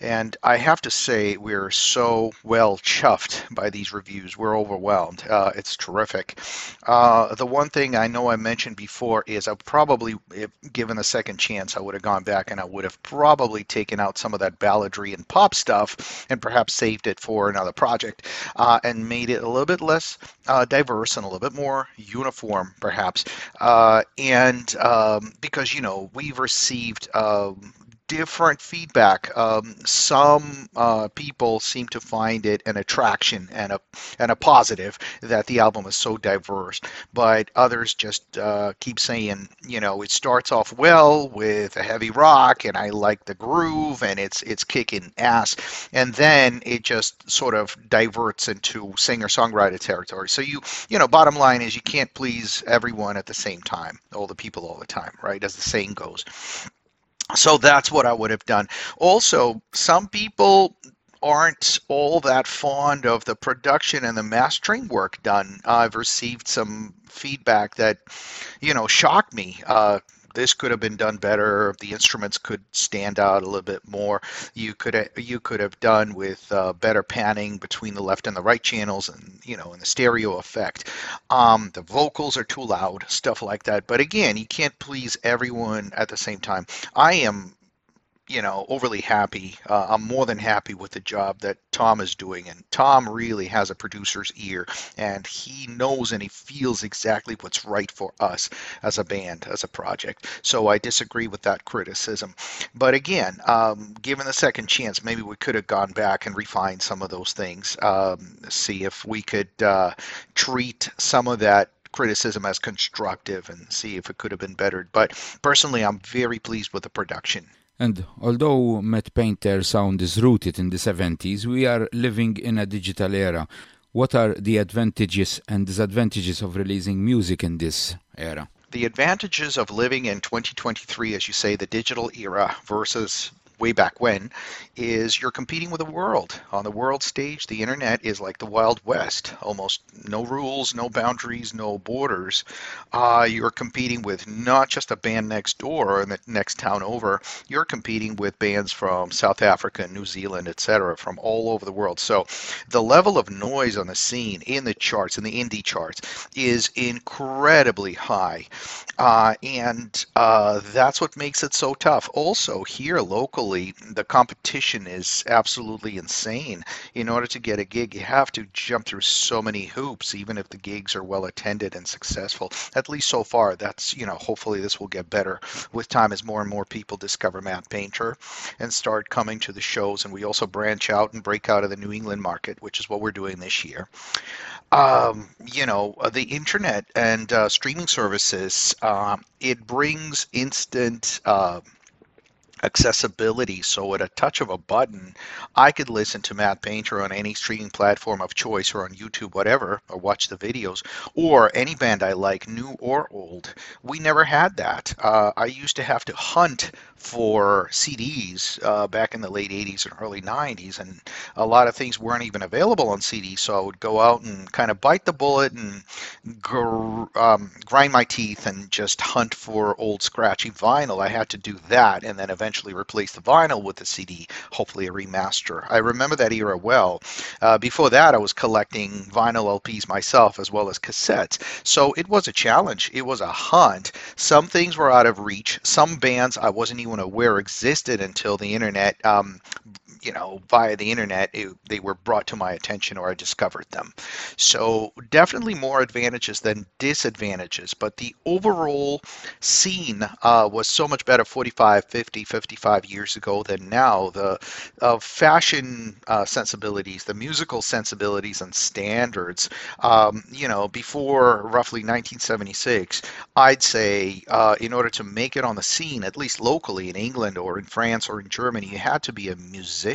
And I have to say, we're so well chuffed by these reviews. We're overwhelmed. Uh, it's terrific. Uh, the one thing I know I mentioned before is I probably, if given a second chance, I would have gone back and I would have probably taken out some of that balladry and pop stuff and perhaps saved it for another project uh, and made it a little bit less uh, diverse and a little bit more uniform, perhaps. Uh, and um, because, you know, we've received um, different feedback. Um, some uh, people seem to find it an attraction and a and a positive that the album is so diverse, but others just uh, keep saying, you know, it starts off well with a heavy rock, and I like the groove, and it's it's kicking ass, and then it just sort of diverts into singer-songwriter territory. So you you know, bottom line is you can't please everyone at the same time, all the people all the time, right? As the saying goes. So that's what I would have done. Also, some people aren't all that fond of the production and the mastering work done. I've received some feedback that, you know, shocked me. Uh, this could have been done better. The instruments could stand out a little bit more. You could you could have done with uh, better panning between the left and the right channels, and you know, and the stereo effect. Um, the vocals are too loud, stuff like that. But again, you can't please everyone at the same time. I am you know, overly happy. Uh, I'm more than happy with the job that Tom is doing. And Tom really has a producer's ear and he knows and he feels exactly what's right for us as a band, as a project. So I disagree with that criticism. But again, um, given the second chance, maybe we could have gone back and refined some of those things, um, see if we could uh, treat some of that criticism as constructive and see if it could have been bettered. But personally, I'm very pleased with the production. And although Mad Painter sound is rooted in the 70s, we are living in a digital era. What are the advantages and disadvantages of releasing music in this era? The advantages of living in 2023, as you say, the digital era versus way back when, is you're competing with the world. On the world stage, the internet is like the Wild West. Almost no rules, no boundaries, no borders. Uh, you're competing with not just a band next door in the next town over. You're competing with bands from South Africa, New Zealand, etc., from all over the world. So the level of noise on the scene in the charts, in the indie charts, is incredibly high. Uh, and uh, that's what makes it so tough. Also, here locally, the competition is absolutely insane. In order to get a gig, you have to jump through so many hoops, even if the gigs are well attended and successful. At least so far, that's, you know, hopefully this will get better with time as more and more people discover Mad Painter and start coming to the shows. And we also branch out and break out of the New England market, which is what we're doing this year um, you know, uh, the internet and uh, streaming services, uh, it brings instant uh, accessibility. So at a touch of a button, I could listen to Mad Painter on any streaming platform of choice or on YouTube, whatever, or watch the videos, or any band I like, new or old. We never had that. Uh, I used to have to hunt for CDs uh, back in the late 80s and early 90s, and a lot of things weren't even available on CD. So I would go out and kind of bite the bullet and gr- um, grind my teeth and just hunt for old scratchy vinyl. I had to do that, and then eventually replace the vinyl with the CD, hopefully a remaster. I remember that era well. Uh, before that, I was collecting vinyl LPs myself as well as cassettes. So it was a challenge. It was a hunt. Some things were out of reach. Some bands I wasn't even aware existed until the internet um, you know, via the internet, it, they were brought to my attention or I discovered them. So definitely more advantages than disadvantages, but the overall scene uh, was so much better 45, 50, 55 years ago than now. The uh, fashion uh, sensibilities, the musical sensibilities and standards, um, you know, before roughly 1976, I'd say uh, in order to make it on the scene, at least locally in England or in France or in Germany, you had to be a musician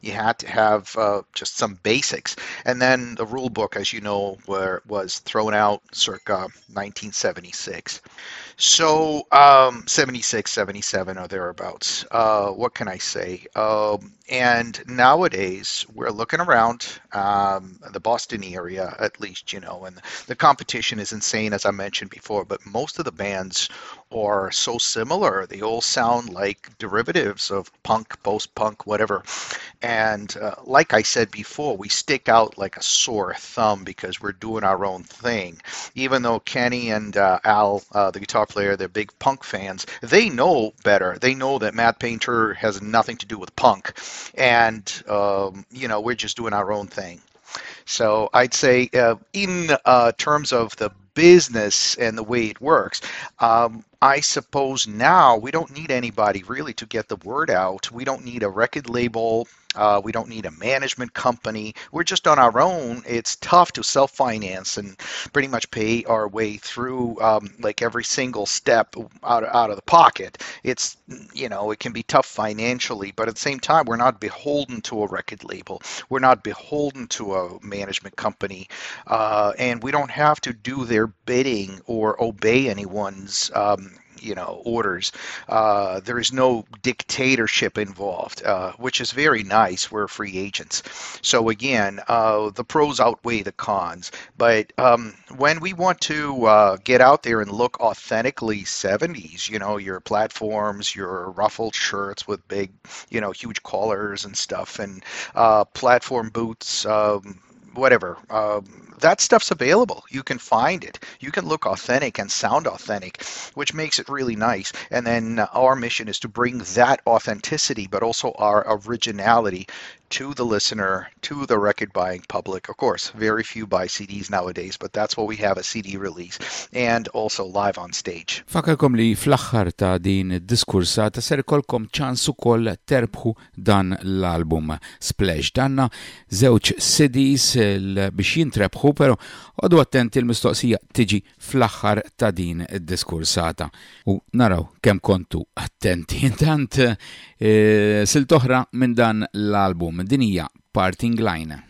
you had to have uh, just some basics. And then the rule book, as you know, were, was thrown out circa 1976. So, um, 76, 77 or thereabouts. Uh, what can I say? Um, and nowadays, we're looking around um, the Boston area, at least, you know, and the competition is insane, as I mentioned before, but most of the bands are so similar. They all sound like derivatives of punk, post punk, whatever. And uh, like I said before, we stick out like a sore thumb because we're doing our own thing. Even though Kenny and uh, Al, uh, the guitar player, they're big punk fans, they know better. They know that Mad Painter has nothing to do with punk. And, um, you know, we're just doing our own thing. So I'd say, uh, in uh, terms of the business and the way it works, um, I suppose now we don't need anybody really to get the word out. We don't need a record label. Uh, we don't need a management company. We're just on our own. It's tough to self finance and pretty much pay our way through um, like every single step out, out of the pocket. It's, you know, it can be tough financially, but at the same time, we're not beholden to a record label. We're not beholden to a management company. Uh, and we don't have to do their bidding or obey anyone's. Um, you know orders. Uh, there is no dictatorship involved, uh, which is very nice. We're free agents, so again, uh, the pros outweigh the cons. But um, when we want to uh, get out there and look authentically 70s, you know, your platforms, your ruffled shirts with big, you know, huge collars and stuff, and uh, platform boots. Um, whatever. Um, that stuff's available. You can find it. You can look authentic and sound authentic, which makes it really nice. And then uh, our mission is to bring that authenticity, but also our originality to the listener, to the record buying public. Of course, very few buy CDs nowadays, but that's what we have a CD release and also live on stage. Fakarkom li fl-axħar ta' din id-diskursata ser kolkom ċans ukoll terbħu dan l-album Splash. Danna żewġ CDs l- biex jintrebħu, pero għadu attenti l-mistoqsija tiġi fl-axħar ta' din id-diskursata. U naraw kemm kontu attenti. Intant e, sil-toħra minn dan l-album dinija Parting Line.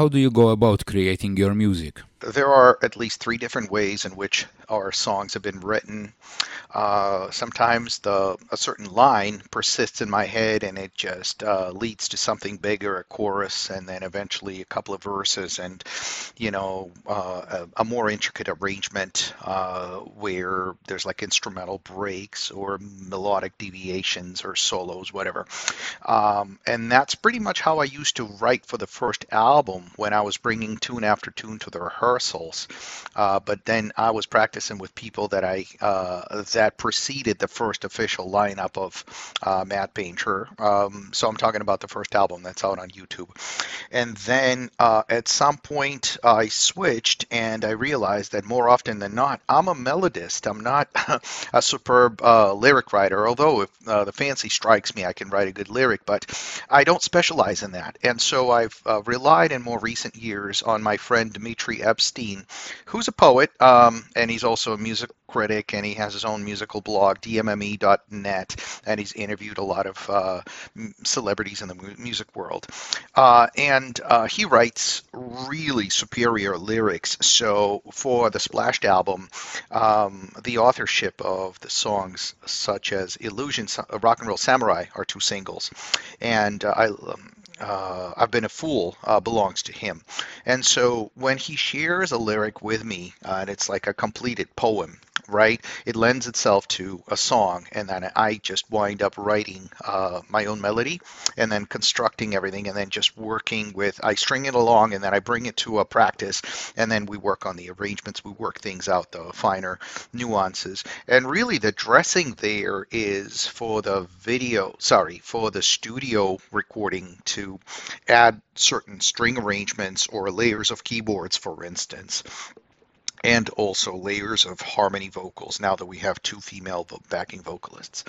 How do you go about creating your music? There are at least three different ways in which our songs have been written. Uh, sometimes the a certain line persists in my head and it just uh, leads to something bigger, a chorus, and then eventually a couple of verses, and you know uh, a, a, more intricate arrangement uh, where there's like instrumental breaks or melodic deviations or solos, whatever. Um, and that's pretty much how I used to write for the first album when I was bringing tune after tune to the rehearsals. Uh, but then I was practicing with people that I uh, that preceded the first official lineup of uh, Mad Painter. Um, so I'm talking about the first album that's out on YouTube. And then uh, at some point I switched and I realized that more often than not, I'm a melodist. I'm not a superb uh, lyric writer, although if uh, the fancy strikes me, I can write a good lyric, but I don't specialize in that. And so I've uh, relied in more recent years on my friend Dimitri Epstein, who's a poet um, and he's also a music critic and he has his own musical blog, dmme.net, and he's interviewed a lot of uh, celebrities in the music world. Uh, and uh, he writes really superior lyrics. So for the Splashed album, um, the authorship of the songs such as Illusion, Rock and Roll Samurai are two singles. And uh, I. Um, uh, I've been a fool uh, belongs to him. And so when he shares a lyric with me, uh, and it's like a completed poem, right? It lends itself to a song, and then I just wind up writing uh, my own melody and then constructing everything and then just working with, I string it along and then I bring it to a practice and then we work on the arrangements, we work things out, the finer nuances. And really, the dressing there is for the video, sorry, for the studio recording to add certain string arrangements or layers of keyboards, for instance and also layers of harmony vocals now that we have two female backing vocalists.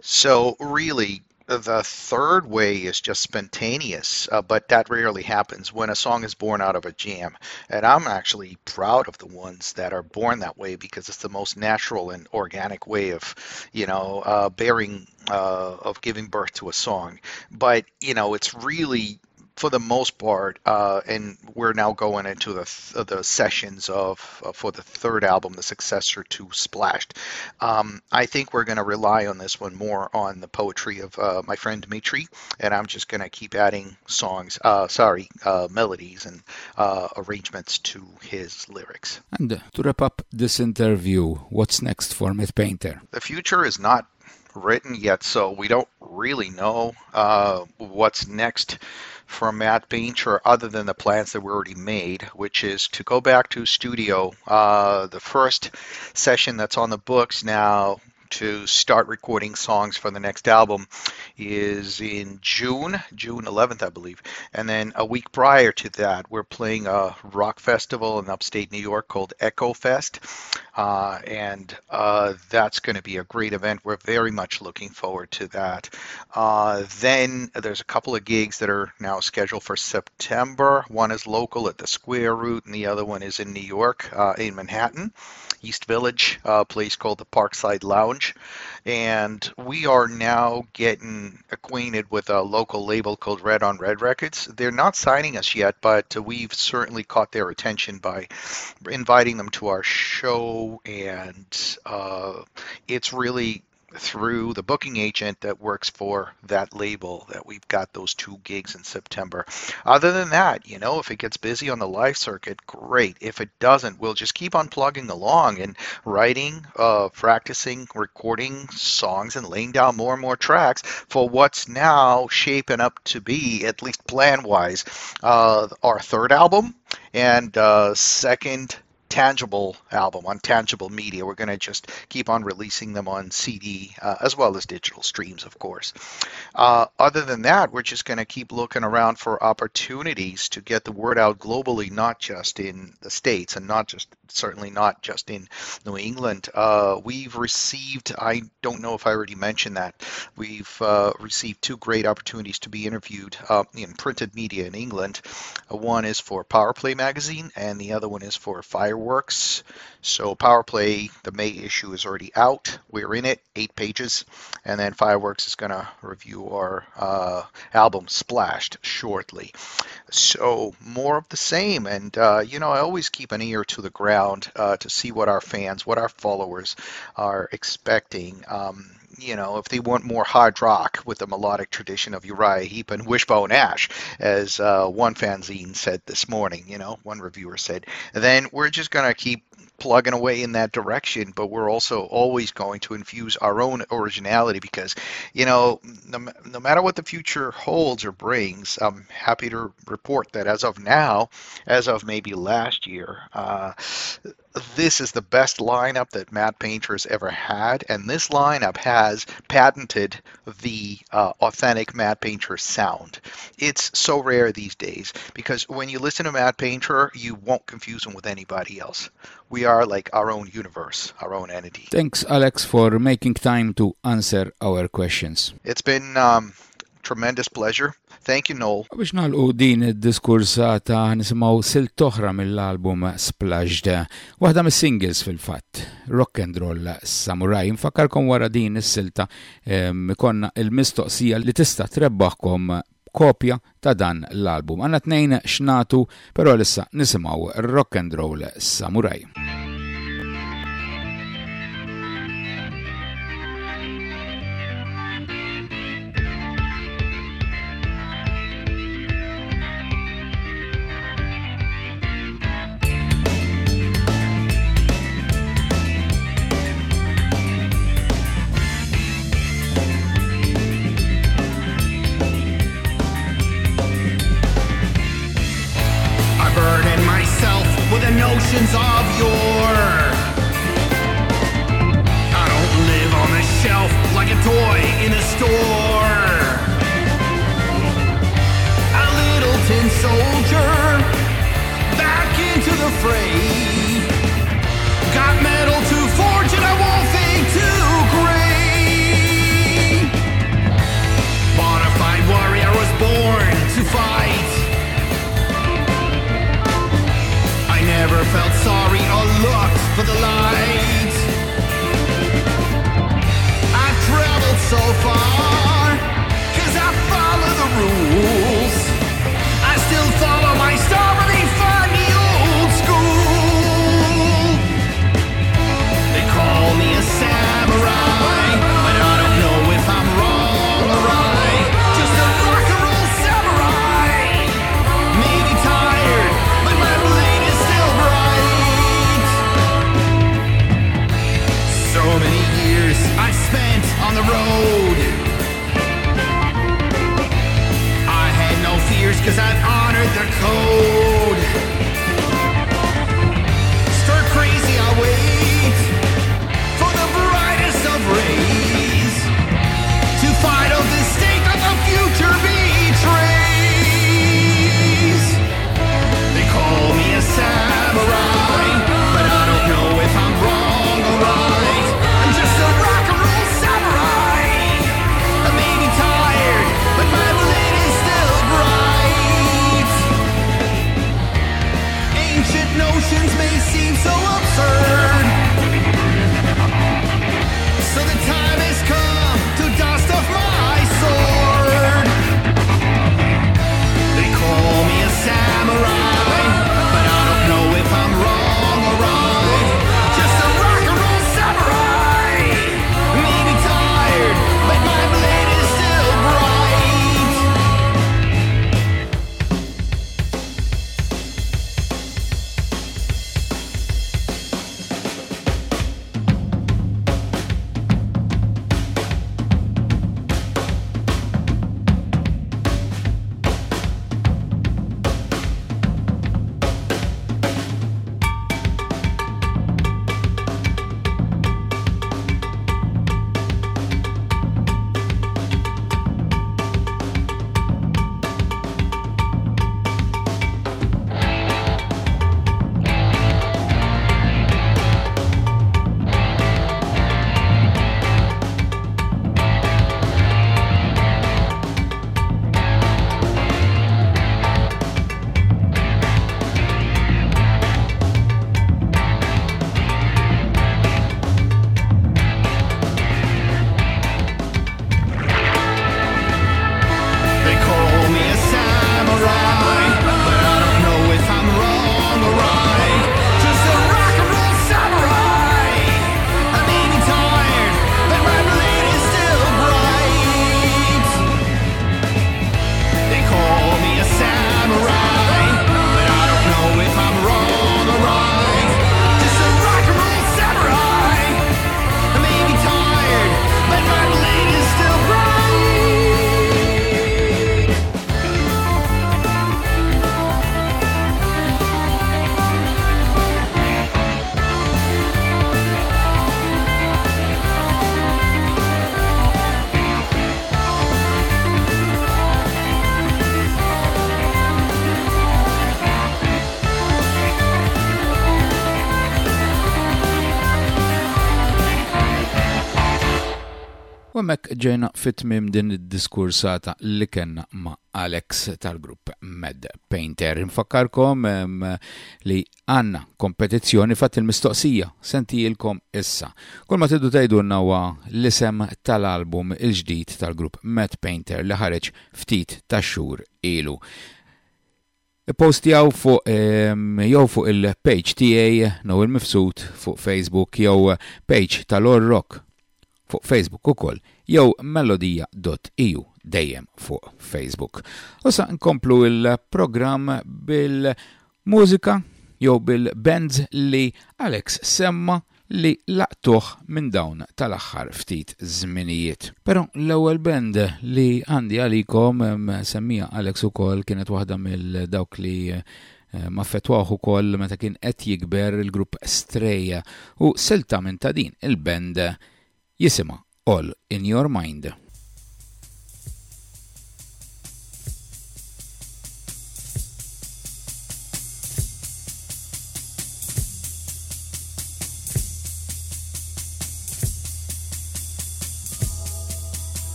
So, really, the third way is just spontaneous, uh, but that rarely happens when a song is born out of a jam. And I'm actually proud of the ones that are born that way because it's the most natural and organic way of, you know, uh, bearing, uh, of giving birth to a song. But, you know, it's really for the most part, uh, and we're now going into the th- the sessions of uh, for the third album, the successor to Splashed. Um, I think we're going to rely on this one more on the poetry of uh, my friend Dimitri, and I'm just going to keep adding songs, uh, sorry, uh, melodies and uh, arrangements to his lyrics. And to wrap up this interview, what's next for Mad Painter? The future is not written yet, so we don't really know what's next for Mad Painter other than the plans that were already made, which is to go back to studio. Uh, the first session that's on the books now to start recording songs for the next album is in June, June 11th, I believe. And then a week prior to that, we're playing a rock festival in upstate New York called Echo Fest. Uh, and uh, that's going to be a great event. We're very much looking forward to that. Uh, then there's a couple of gigs that are now scheduled for September. One is local at the Square Root, and the other one is in New York, uh, in Manhattan. East Village, a place called the Parkside Lounge. And we are now getting acquainted with a local label called Red on Red Records. They're not signing us yet, but we've certainly caught their attention by inviting them to our show. And uh, it's really through the booking agent that works for that label that we've got those two gigs in September. Other than that, you know, if it gets busy on the live circuit, great. If it doesn't, we'll just keep on plugging along and writing, uh, practicing, recording songs, and laying down more and more tracks for what's now shaping up to be, at least plan wise, uh, our third album and uh, second tangible album on tangible media. We're going to just keep on releasing them on CD uh, as well as digital streams, of course. Uh, other than that, we're just going to keep looking around for opportunities to get the word out globally, not just in the States and not just certainly not just in New England. Uh, we've received, I don't know if I already mentioned that, we've uh, received two great opportunities to be interviewed uh, in printed media in England. Uh, one is for Powerplay magazine, and the other one is for Fireworks. So, Powerplay, the May issue is already out. We're in it, eight pages, and then Fireworks is going to review our uh, album Splashed shortly. So, more of the same. And, uh, you know, I always keep an ear to the ground uh, to see what our fans, what our followers are expecting. Um, you know, if they want more hard rock with the melodic tradition of Uriah Heep and Wishbone Ash, as uh, one fanzine said this morning, you know, one reviewer said, then we're just going to keep plugging away in that direction, but we're also always going to infuse our own originality because, you know, no, no matter what the future holds or brings, I'm happy to report that as of now, as of maybe last year, uh, this is the best lineup that Mad Painter has ever had, and this lineup has patented the uh, authentic Mad Painter sound. It's so rare these days because when you listen to Mad Painter, you won't confuse him with anybody else. We are like our own universe, our own entity. Thanks, Alex, for making time to answer our questions. It's been um, tremendous pleasure. Thank you, Noel. Biex nalqu din id-diskursata nisimaw silt oħra mill-album Splashed, waħda mis-singles fil-fatt, Rock and Roll Samurai. Nfakkarkom wara din is-silta ikonna il-mistoqsija li tista' trebbaħkom kopja ta' dan l-album. Għanna tnejn xnatu, pero lissa nisimaw Rock and Roll Samurai. Ġejna fit-tmim din id-diskursata li kenna ma' Alex tal-grupp Med Painter. Infakkarkom li għanna kompetizzjoni fatt il-mistoqsija sentijilkom issa. Kull ma tiddu tajdunna wa l-isem tal-album il-ġdid tal-grupp Med Painter li ħareġ ftit ta' xhur ilu. Post jaw fuq jew fuq il-page TA no il-mifsud fuq Facebook jew page tal-Orrock fuq Facebook ukoll jew melodija.eu dejjem fuq Facebook. Usa nkomplu il-programm bil-mużika jew bil-bands li Alex semma li laqtuħ minn dawn tal-axħar ftit żminijiet. Però l-ewwel band li għandi għalikom semmija Alex ukoll kienet waħda mill-dawk li eh, maffetwaħ ma fetwaħ ukoll meta kien qed jikber il-grupp Streja u silta minn ta' din il-band jisima All in Your Mind.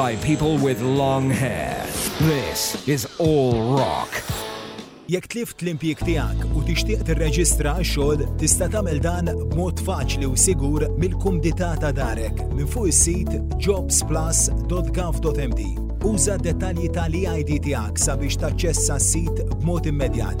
By people with long hair. This is All Rock. Jekk tlift l-impjik tiegħek u tixtieq tirreġistra x-xogħol, tista' tagħmel dan b'mod faċli u sigur mill-kumdità ta' darek minn fuq is-sit jobsplus.gov.md. Uża dettalji tal-EID tiegħek sabiex taċċessa s-sit b'mod immedjat.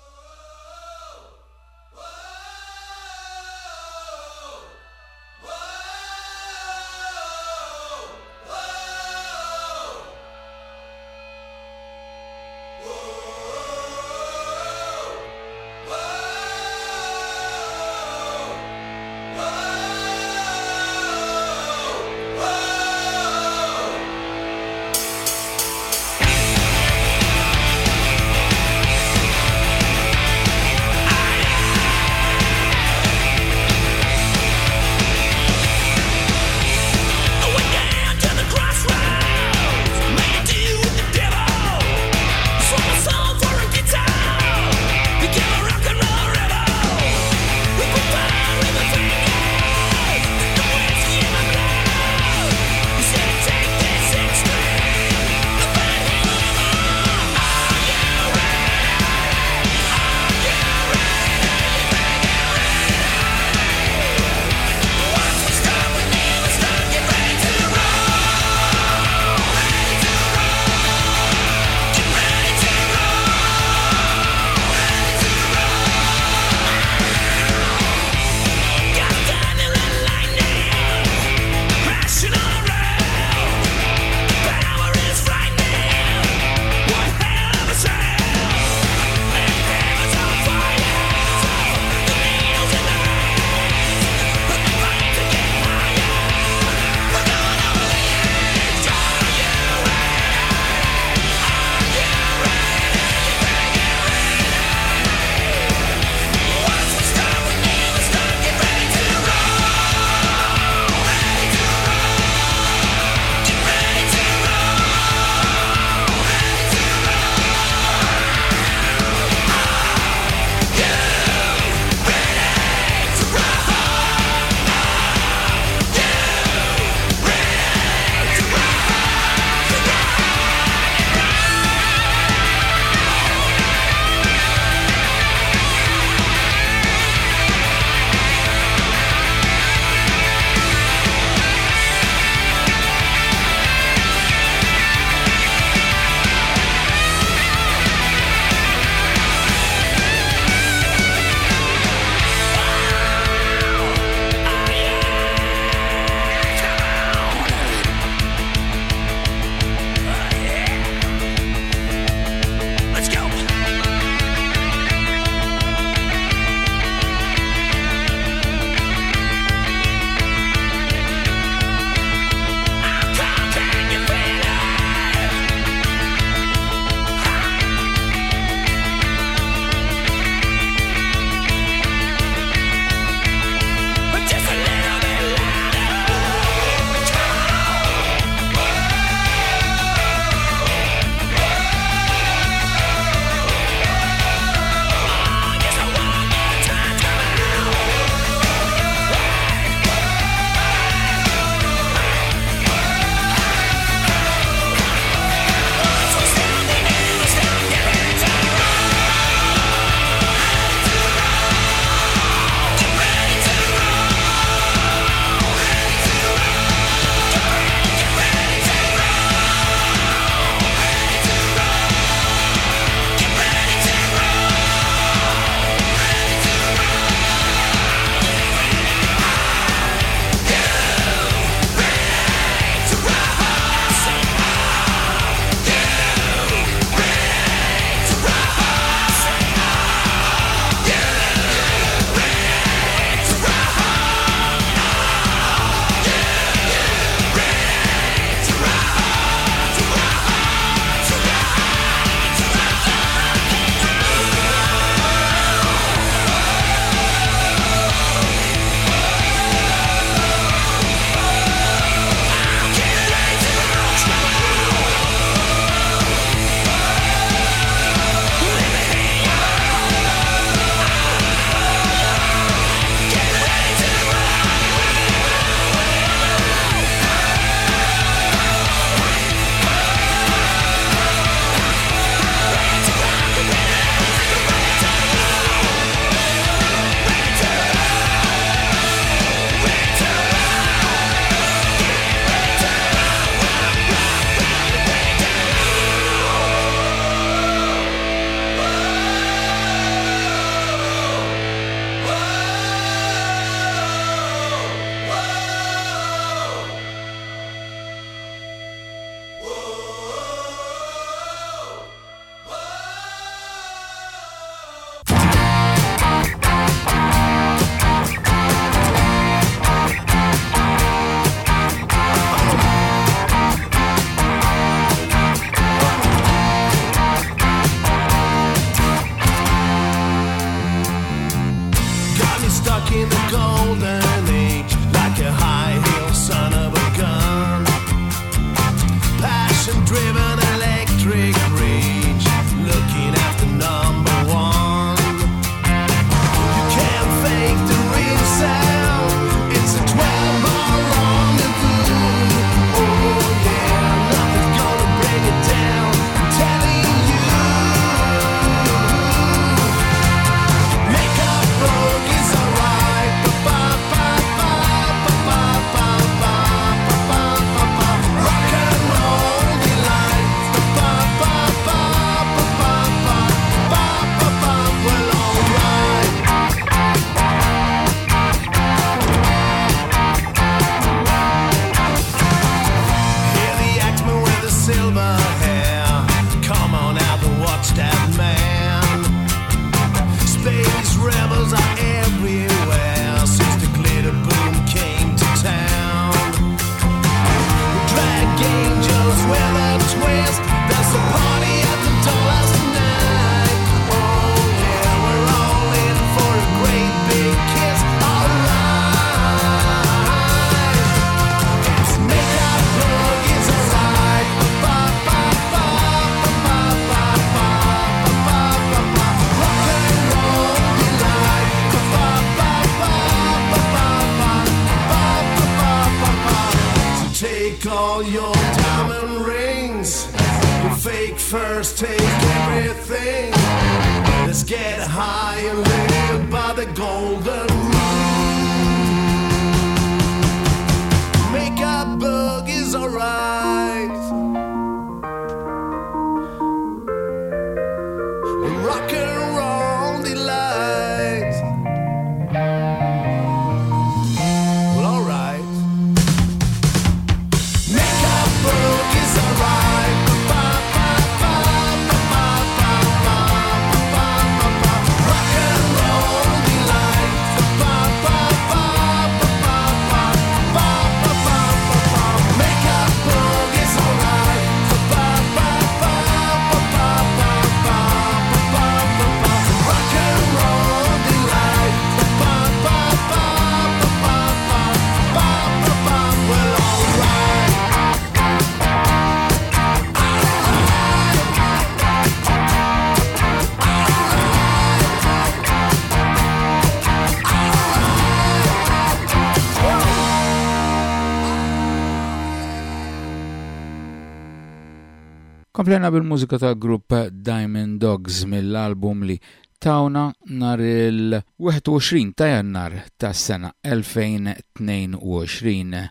Komplena bil-mużika ta' grupp Diamond Dogs mill-album li tawna nar il-21 ta' jannar ta' sena 2022.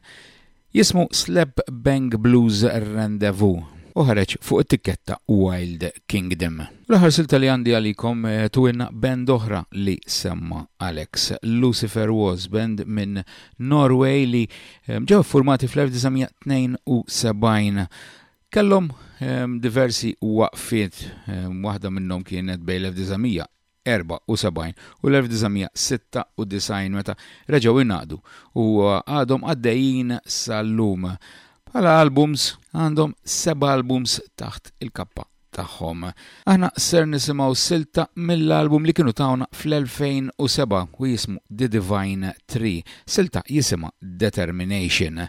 Jismu Slap Bang Blues Rendezvous u ħareġ fuq it-tikketta Wild Kingdom. L-ħar silta li għandi għalikom eh, tuwinna band oħra li semma Alex. Lucifer Was band minn Norway li eh, ġew formati fl-1972 kellhom diversi waqfiet, em, waħda minnhom kienet bej l-1974 u l-1996 meta reġgħu inaqdu u uh, għadhom għaddejjin sal-lum. Bħala albums għandhom seba albums taħt il-kappa tagħhom. Aħna ser nisimgħu silta mill-album li kienu tawna fl-2007 u jismu The Divine Tree. Silta jisima Determination.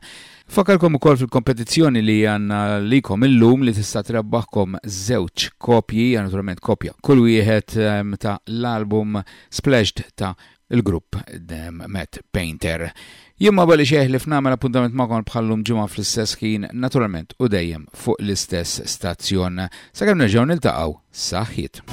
Fakalkom ukoll fil-kompetizzjoni li għanna likom illum li tista' trebbaħkom żewġ kopji, naturalment kopja, kull wieħed ehm, ta' l-album Splashed ta' il-grupp Matt Painter. Jimma bali xeħ li f'namel appuntament ma'kom bħallum ġimma fl-istess ħin, naturalment u dejjem fuq l-istess stazzjon. Sakemm nerġgħu niltaqgħu saħħit.